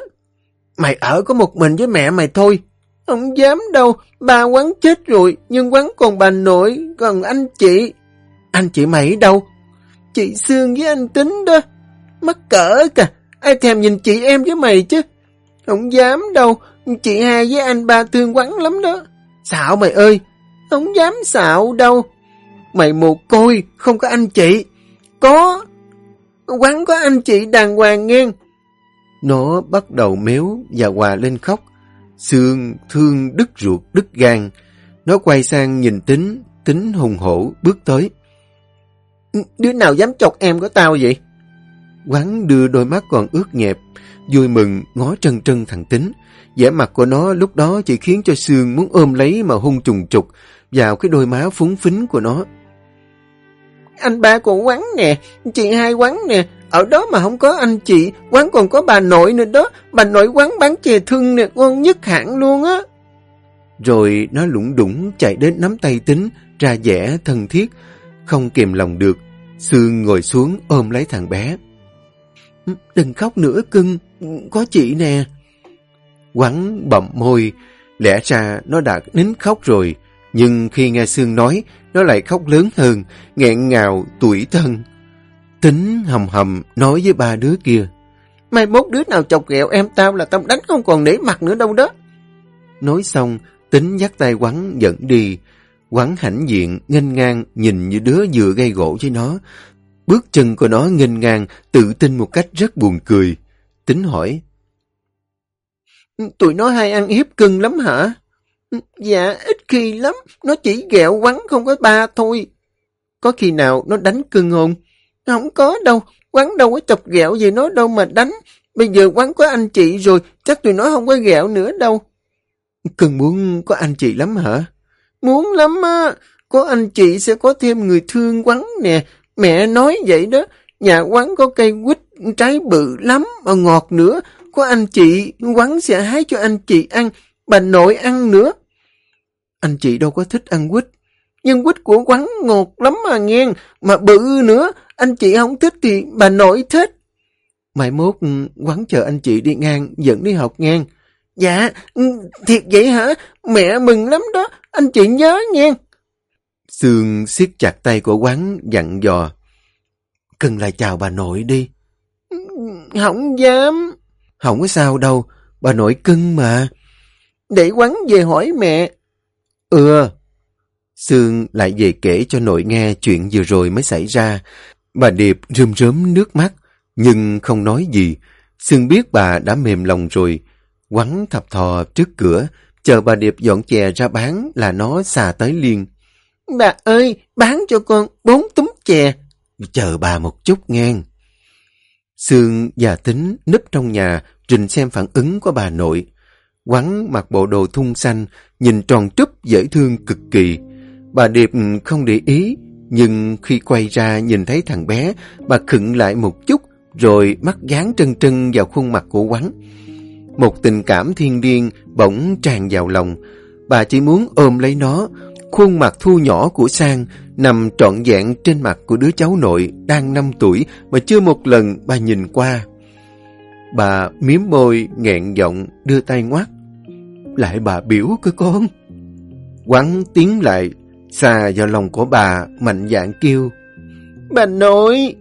Mày ở có một mình với mẹ mày thôi. Không dám đâu, ba quán chết rồi, nhưng quán còn bà nội, còn anh chị. Anh chị mày đâu? Chị Sương với anh Tính đó. Mắc cỡ cả, ai thèm nhìn chị em với mày chứ. Không dám đâu, chị hai với anh ba thương quán lắm đó. Xạo mày ơi, không dám xạo đâu. Mày mồ côi, không có anh chị. Có, quán có anh chị đàng hoàng nghe. Nó bắt đầu méo và hòa lên khóc. Sương thương đứt ruột đứt gan. Nó quay sang nhìn tính, tính hùng hổ bước tới. Đứa nào dám chọc em của tao vậy? Quán đưa đôi mắt còn ướt nhẹp, vui mừng ngó trân trân thằng tính. vẻ mặt của nó lúc đó chỉ khiến cho Sương muốn ôm lấy mà hung trùng trục vào cái đôi má phúng phính của nó. Anh ba của quán nè, chị hai quán nè, ở đó mà không có anh chị, quán còn có bà nội nữa đó, bà nội quán bán chè thương nè, ngon nhất hạng luôn á. Rồi nó lũng đủng chạy đến nắm tay tính, ra vẻ thân thiết, không kìm lòng được. Sương ngồi xuống ôm lấy thằng bé. Đừng khóc nữa cưng, có chị nè. Quắn bậm môi, lẽ ra nó đã nín khóc rồi, nhưng khi nghe Sương nói, nó lại khóc lớn hơn, nghẹn ngào, tuổi thân. Tính hầm hầm nói với ba đứa kia. Mai mốt đứa nào chọc ghẹo em tao là tao đánh không còn nể mặt nữa đâu đó. Nói xong, tính dắt tay quắn dẫn đi. Quắn hãnh diện, nghênh ngang, nhìn như đứa vừa gây gỗ với nó. Bước chân của nó nghênh ngang, tự tin một cách rất buồn cười. Tính hỏi. Tụi nó hay ăn hiếp cưng lắm hả? Dạ, ít khi lắm. Nó chỉ ghẹo quắn không có ba thôi. Có khi nào nó đánh cưng không? Không có đâu. Quắn đâu có chọc ghẹo gì nó đâu mà đánh. Bây giờ quắn có anh chị rồi, chắc tụi nó không có ghẹo nữa đâu. Cưng muốn có anh chị lắm hả? Muốn lắm á. Có anh chị sẽ có thêm người thương quắn nè. Mẹ nói vậy đó. Nhà quán có cây quýt trái bự lắm mà ngọt nữa. Có anh chị, quán sẽ hái cho anh chị ăn bà nội ăn nữa. Anh chị đâu có thích ăn quýt, nhưng quýt của quán ngọt lắm mà nghe, mà bự nữa, anh chị không thích thì bà nội thích. Mai mốt ừ, quán chờ anh chị đi ngang, dẫn đi học ngang. Dạ, ừ, thiệt vậy hả? Mẹ mừng lắm đó, anh chị nhớ nghe. Sương siết chặt tay của quán dặn dò. Cần lại chào bà nội đi. Không dám. Không có sao đâu, bà nội cưng mà để quán về hỏi mẹ. Ừ. Sương lại về kể cho nội nghe chuyện vừa rồi mới xảy ra. Bà Điệp rơm rớm nước mắt, nhưng không nói gì. Sương biết bà đã mềm lòng rồi. Quắn thập thò trước cửa, chờ bà Điệp dọn chè ra bán là nó xà tới liền. Bà ơi, bán cho con bốn túm chè. Chờ bà một chút ngang. Sương và Tính núp trong nhà, trình xem phản ứng của bà nội. Quắn mặc bộ đồ thun xanh, nhìn tròn trúc dễ thương cực kỳ. Bà Điệp ừ, không để ý, nhưng khi quay ra nhìn thấy thằng bé, bà khựng lại một chút, rồi mắt dán trân trân vào khuôn mặt của Quắn. Một tình cảm thiên liêng bỗng tràn vào lòng. Bà chỉ muốn ôm lấy nó, khuôn mặt thu nhỏ của Sang nằm trọn vẹn trên mặt của đứa cháu nội đang 5 tuổi mà chưa một lần bà nhìn qua. Bà miếm môi, nghẹn giọng, đưa tay ngoắt. Lại bà biểu cơ con. Quắn tiến lại, xa vào lòng của bà, mạnh dạn kêu. Bà nội!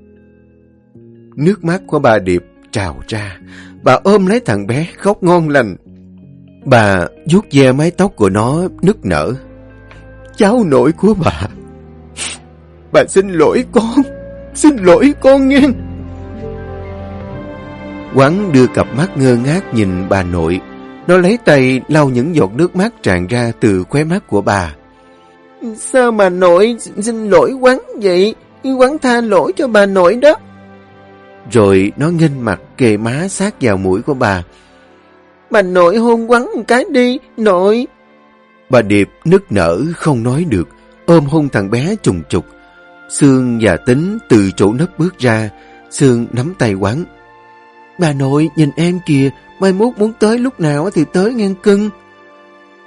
Nước mắt của bà Điệp trào ra. Bà ôm lấy thằng bé khóc ngon lành. Bà vuốt ve mái tóc của nó nức nở. Cháu nội của bà. Bà xin lỗi con. Xin lỗi con nghe. Quán đưa cặp mắt ngơ ngác nhìn bà nội. Nó lấy tay lau những giọt nước mắt tràn ra từ khóe mắt của bà. Sao bà nội xin lỗi quán vậy? Quán tha lỗi cho bà nội đó. Rồi nó nghênh mặt kề má sát vào mũi của bà. Bà nội hôn quán một cái đi, nội. Bà Điệp nức nở không nói được, ôm hôn thằng bé trùng trục. Sương và Tính từ chỗ nấp bước ra, Sương nắm tay quán. Bà nội nhìn em kìa, mai mốt muốn tới lúc nào thì tới ngang cưng.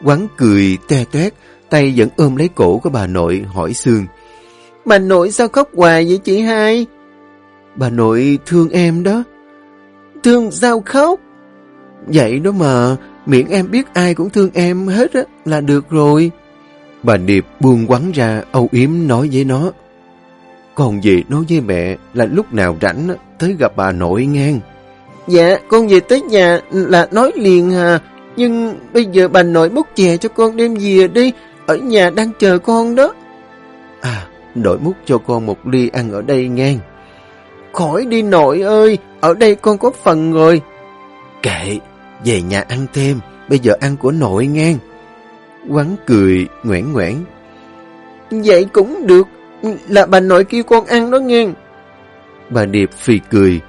Quán cười te toét, tay vẫn ôm lấy cổ của bà nội hỏi Sương. Bà nội sao khóc hoài vậy chị hai? Bà nội thương em đó. Thương sao khóc? Vậy đó mà, miễn em biết ai cũng thương em hết á, là được rồi. Bà Điệp buông quắn ra, âu yếm nói với nó. Còn về nói với mẹ là lúc nào rảnh tới gặp bà nội ngang. Dạ, con về tới nhà là nói liền hà. Nhưng bây giờ bà nội bốc chè cho con đem về đi. Ở nhà đang chờ con đó. À, nội múc cho con một ly ăn ở đây ngang. Khỏi đi nội ơi, ở đây con có phần rồi. Kệ, về nhà ăn thêm, bây giờ ăn của nội ngang. Quán cười, ngoãn ngoãn. Vậy cũng được, là bà nội kêu con ăn đó nghe. Bà Điệp phì cười,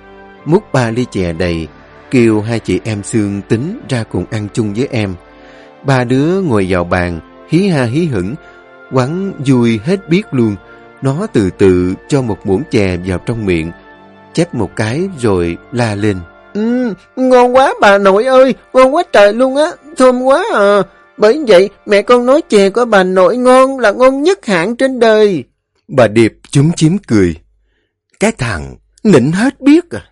múc ba ly chè đầy, kêu hai chị em xương tính ra cùng ăn chung với em. Ba đứa ngồi vào bàn, hí ha hí hửng, quán vui hết biết luôn. Nó từ từ cho một muỗng chè vào trong miệng, chép một cái rồi la lên. Ừ, ngon quá bà nội ơi, ngon quá trời luôn á, thơm quá à. Bởi vậy mẹ con nói chè của bà nội ngon là ngon nhất hạng trên đời. Bà Điệp chúm chím cười. Cái thằng, nịnh hết biết à.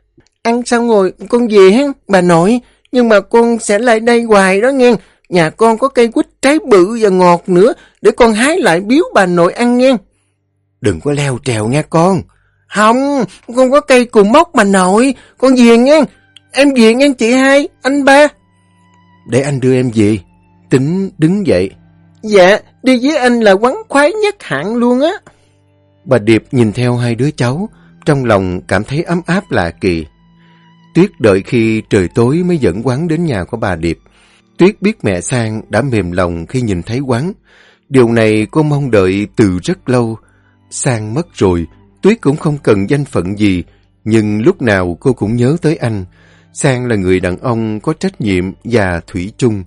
Ăn xong rồi con về ha, bà nội, nhưng mà con sẽ lại đây hoài đó nghe. Nhà con có cây quýt trái bự và ngọt nữa, để con hái lại biếu bà nội ăn nghe. Đừng có leo trèo nha con. Không, con có cây cùng móc mà nội, con về nghe. Em về nghe chị hai, anh ba. Để anh đưa em về. Tính đứng dậy. Dạ, đi với anh là quán khoái nhất hạng luôn á. Bà Điệp nhìn theo hai đứa cháu, trong lòng cảm thấy ấm áp lạ kỳ. Tuyết đợi khi trời tối mới dẫn quán đến nhà của bà Điệp. Tuyết biết mẹ Sang đã mềm lòng khi nhìn thấy quán. Điều này cô mong đợi từ rất lâu. Sang mất rồi, Tuyết cũng không cần danh phận gì, nhưng lúc nào cô cũng nhớ tới anh. Sang là người đàn ông có trách nhiệm và thủy chung.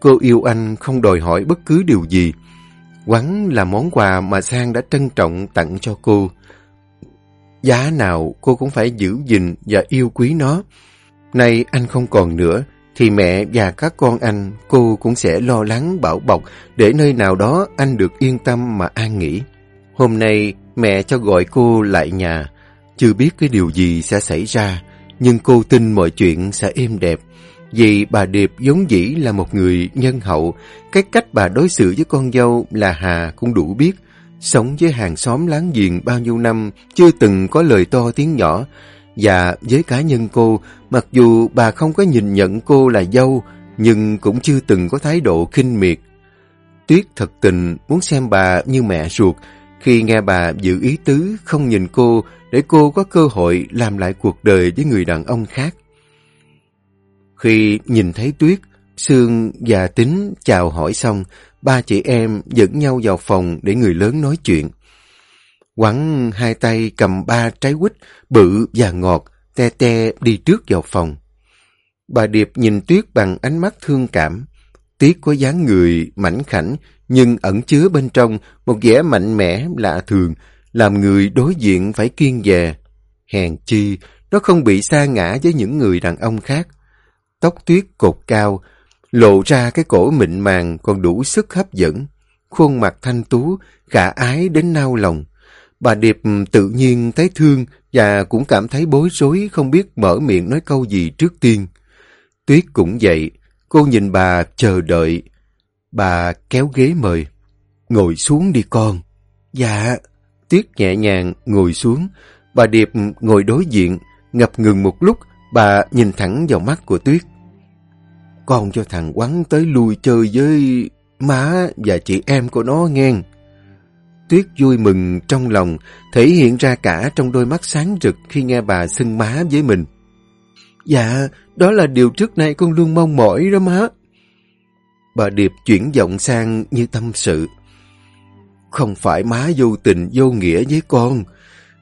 Cô yêu anh không đòi hỏi bất cứ điều gì. Quán là món quà mà Sang đã trân trọng tặng cho cô. Giá nào cô cũng phải giữ gìn và yêu quý nó. Nay anh không còn nữa, thì mẹ và các con anh cô cũng sẽ lo lắng bảo bọc để nơi nào đó anh được yên tâm mà an nghỉ. Hôm nay mẹ cho gọi cô lại nhà, chưa biết cái điều gì sẽ xảy ra, nhưng cô tin mọi chuyện sẽ êm đẹp. Vì bà Điệp giống dĩ là một người nhân hậu, cái cách bà đối xử với con dâu là Hà cũng đủ biết. Sống với hàng xóm láng giềng bao nhiêu năm, chưa từng có lời to tiếng nhỏ. Và với cá nhân cô, mặc dù bà không có nhìn nhận cô là dâu, nhưng cũng chưa từng có thái độ khinh miệt. Tuyết thật tình muốn xem bà như mẹ ruột, khi nghe bà giữ ý tứ không nhìn cô để cô có cơ hội làm lại cuộc đời với người đàn ông khác. Khi nhìn thấy Tuyết, Sương và Tính chào hỏi xong, ba chị em dẫn nhau vào phòng để người lớn nói chuyện. Quẳng hai tay cầm ba trái quýt bự và ngọt, te te đi trước vào phòng. Bà Điệp nhìn Tuyết bằng ánh mắt thương cảm. Tuyết có dáng người mảnh khảnh, nhưng ẩn chứa bên trong một vẻ mạnh mẽ lạ thường, làm người đối diện phải kiên dè. Hèn chi, nó không bị sa ngã với những người đàn ông khác. Tóc tuyết cột cao, lộ ra cái cổ mịn màng còn đủ sức hấp dẫn. Khuôn mặt thanh tú, khả ái đến nao lòng. Bà Điệp tự nhiên thấy thương và cũng cảm thấy bối rối không biết mở miệng nói câu gì trước tiên. Tuyết cũng vậy, cô nhìn bà chờ đợi. Bà kéo ghế mời. Ngồi xuống đi con. Dạ. Tuyết nhẹ nhàng ngồi xuống. Bà Điệp ngồi đối diện, ngập ngừng một lúc, bà nhìn thẳng vào mắt của Tuyết. Con cho thằng quắn tới lui chơi với má và chị em của nó nghe. Tuyết vui mừng trong lòng, thể hiện ra cả trong đôi mắt sáng rực khi nghe bà xưng má với mình. Dạ, đó là điều trước nay con luôn mong mỏi đó má. bà Điệp chuyển giọng sang như tâm sự. Không phải má vô tình vô nghĩa với con,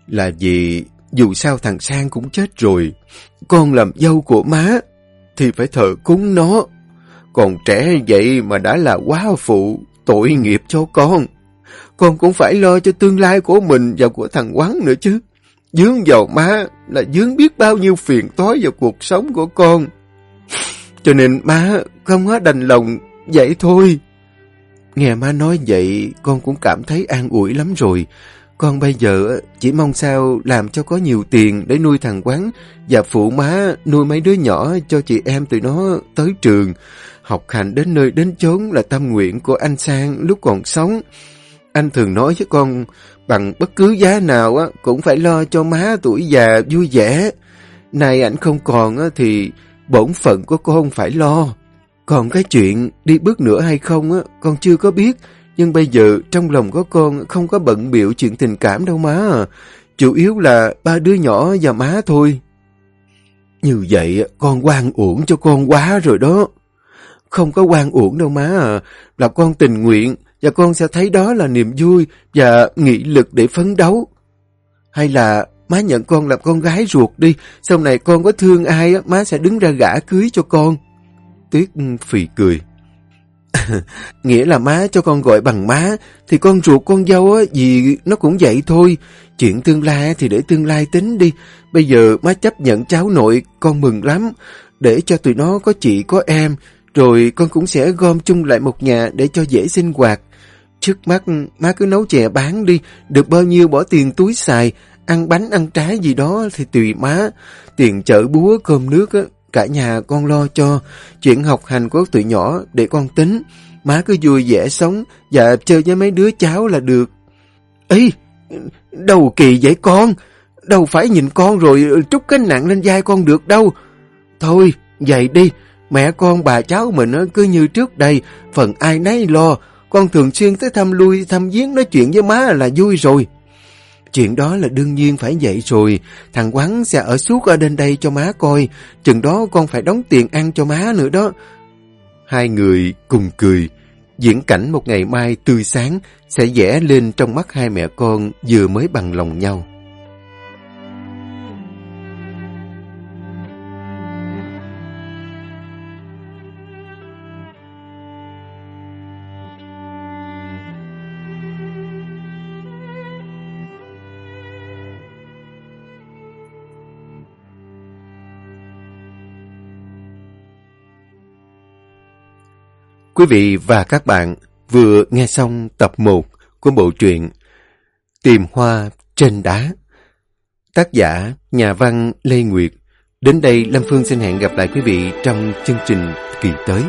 là vì dù sao thằng Sang cũng chết rồi. Con làm dâu của má, thì phải thờ cúng nó. Còn trẻ vậy mà đã là quá phụ, tội nghiệp cho con. Con cũng phải lo cho tương lai của mình và của thằng Quán nữa chứ. Dướng vào má là dướng biết bao nhiêu phiền toái vào cuộc sống của con. Cho nên má không có đành lòng vậy thôi. Nghe má nói vậy, con cũng cảm thấy an ủi lắm rồi. Con bây giờ chỉ mong sao làm cho có nhiều tiền để nuôi thằng quán và phụ má nuôi mấy đứa nhỏ cho chị em tụi nó tới trường. Học hành đến nơi đến chốn là tâm nguyện của anh Sang lúc còn sống. Anh thường nói với con, bằng bất cứ giá nào á, cũng phải lo cho má tuổi già vui vẻ. nay ảnh không còn á, thì bổn phận của con phải lo. Còn cái chuyện đi bước nữa hay không á, con chưa có biết. Nhưng bây giờ trong lòng của con không có bận biểu chuyện tình cảm đâu má à. Chủ yếu là ba đứa nhỏ và má thôi. Như vậy con quan uổng cho con quá rồi đó. Không có quan uổng đâu má à. Là con tình nguyện và con sẽ thấy đó là niềm vui và nghị lực để phấn đấu. Hay là má nhận con làm con gái ruột đi, sau này con có thương ai má sẽ đứng ra gả cưới cho con. Tuyết phì cười. Nghĩa là má cho con gọi bằng má, thì con ruột con dâu á, gì nó cũng vậy thôi. Chuyện tương lai thì để tương lai tính đi. Bây giờ má chấp nhận cháu nội, con mừng lắm. Để cho tụi nó có chị có em, rồi con cũng sẽ gom chung lại một nhà để cho dễ sinh hoạt. Trước mắt má cứ nấu chè bán đi, được bao nhiêu bỏ tiền túi xài, ăn bánh ăn trái gì đó thì tùy má. Tiền chợ búa cơm nước á, cả nhà con lo cho, chuyện học hành của tụi nhỏ để con tính. Má cứ vui vẻ sống và chơi với mấy đứa cháu là được. Ê, đầu kỳ vậy con, đâu phải nhìn con rồi trút cái nặng lên vai con được đâu. Thôi, vậy đi, mẹ con bà cháu mình cứ như trước đây, phần ai nấy lo, con thường xuyên tới thăm lui, thăm viếng nói chuyện với má là vui rồi. Chuyện đó là đương nhiên phải vậy rồi. Thằng Quán sẽ ở suốt ở bên đây cho má coi. Chừng đó con phải đóng tiền ăn cho má nữa đó. Hai người cùng cười. Diễn cảnh một ngày mai tươi sáng sẽ vẽ lên trong mắt hai mẹ con vừa mới bằng lòng nhau. Quý vị và các bạn vừa nghe xong tập 1 của bộ truyện Tìm Hoa Trên Đá. Tác giả nhà văn Lê Nguyệt. Đến đây Lâm Phương xin hẹn gặp lại quý vị trong chương trình kỳ tới.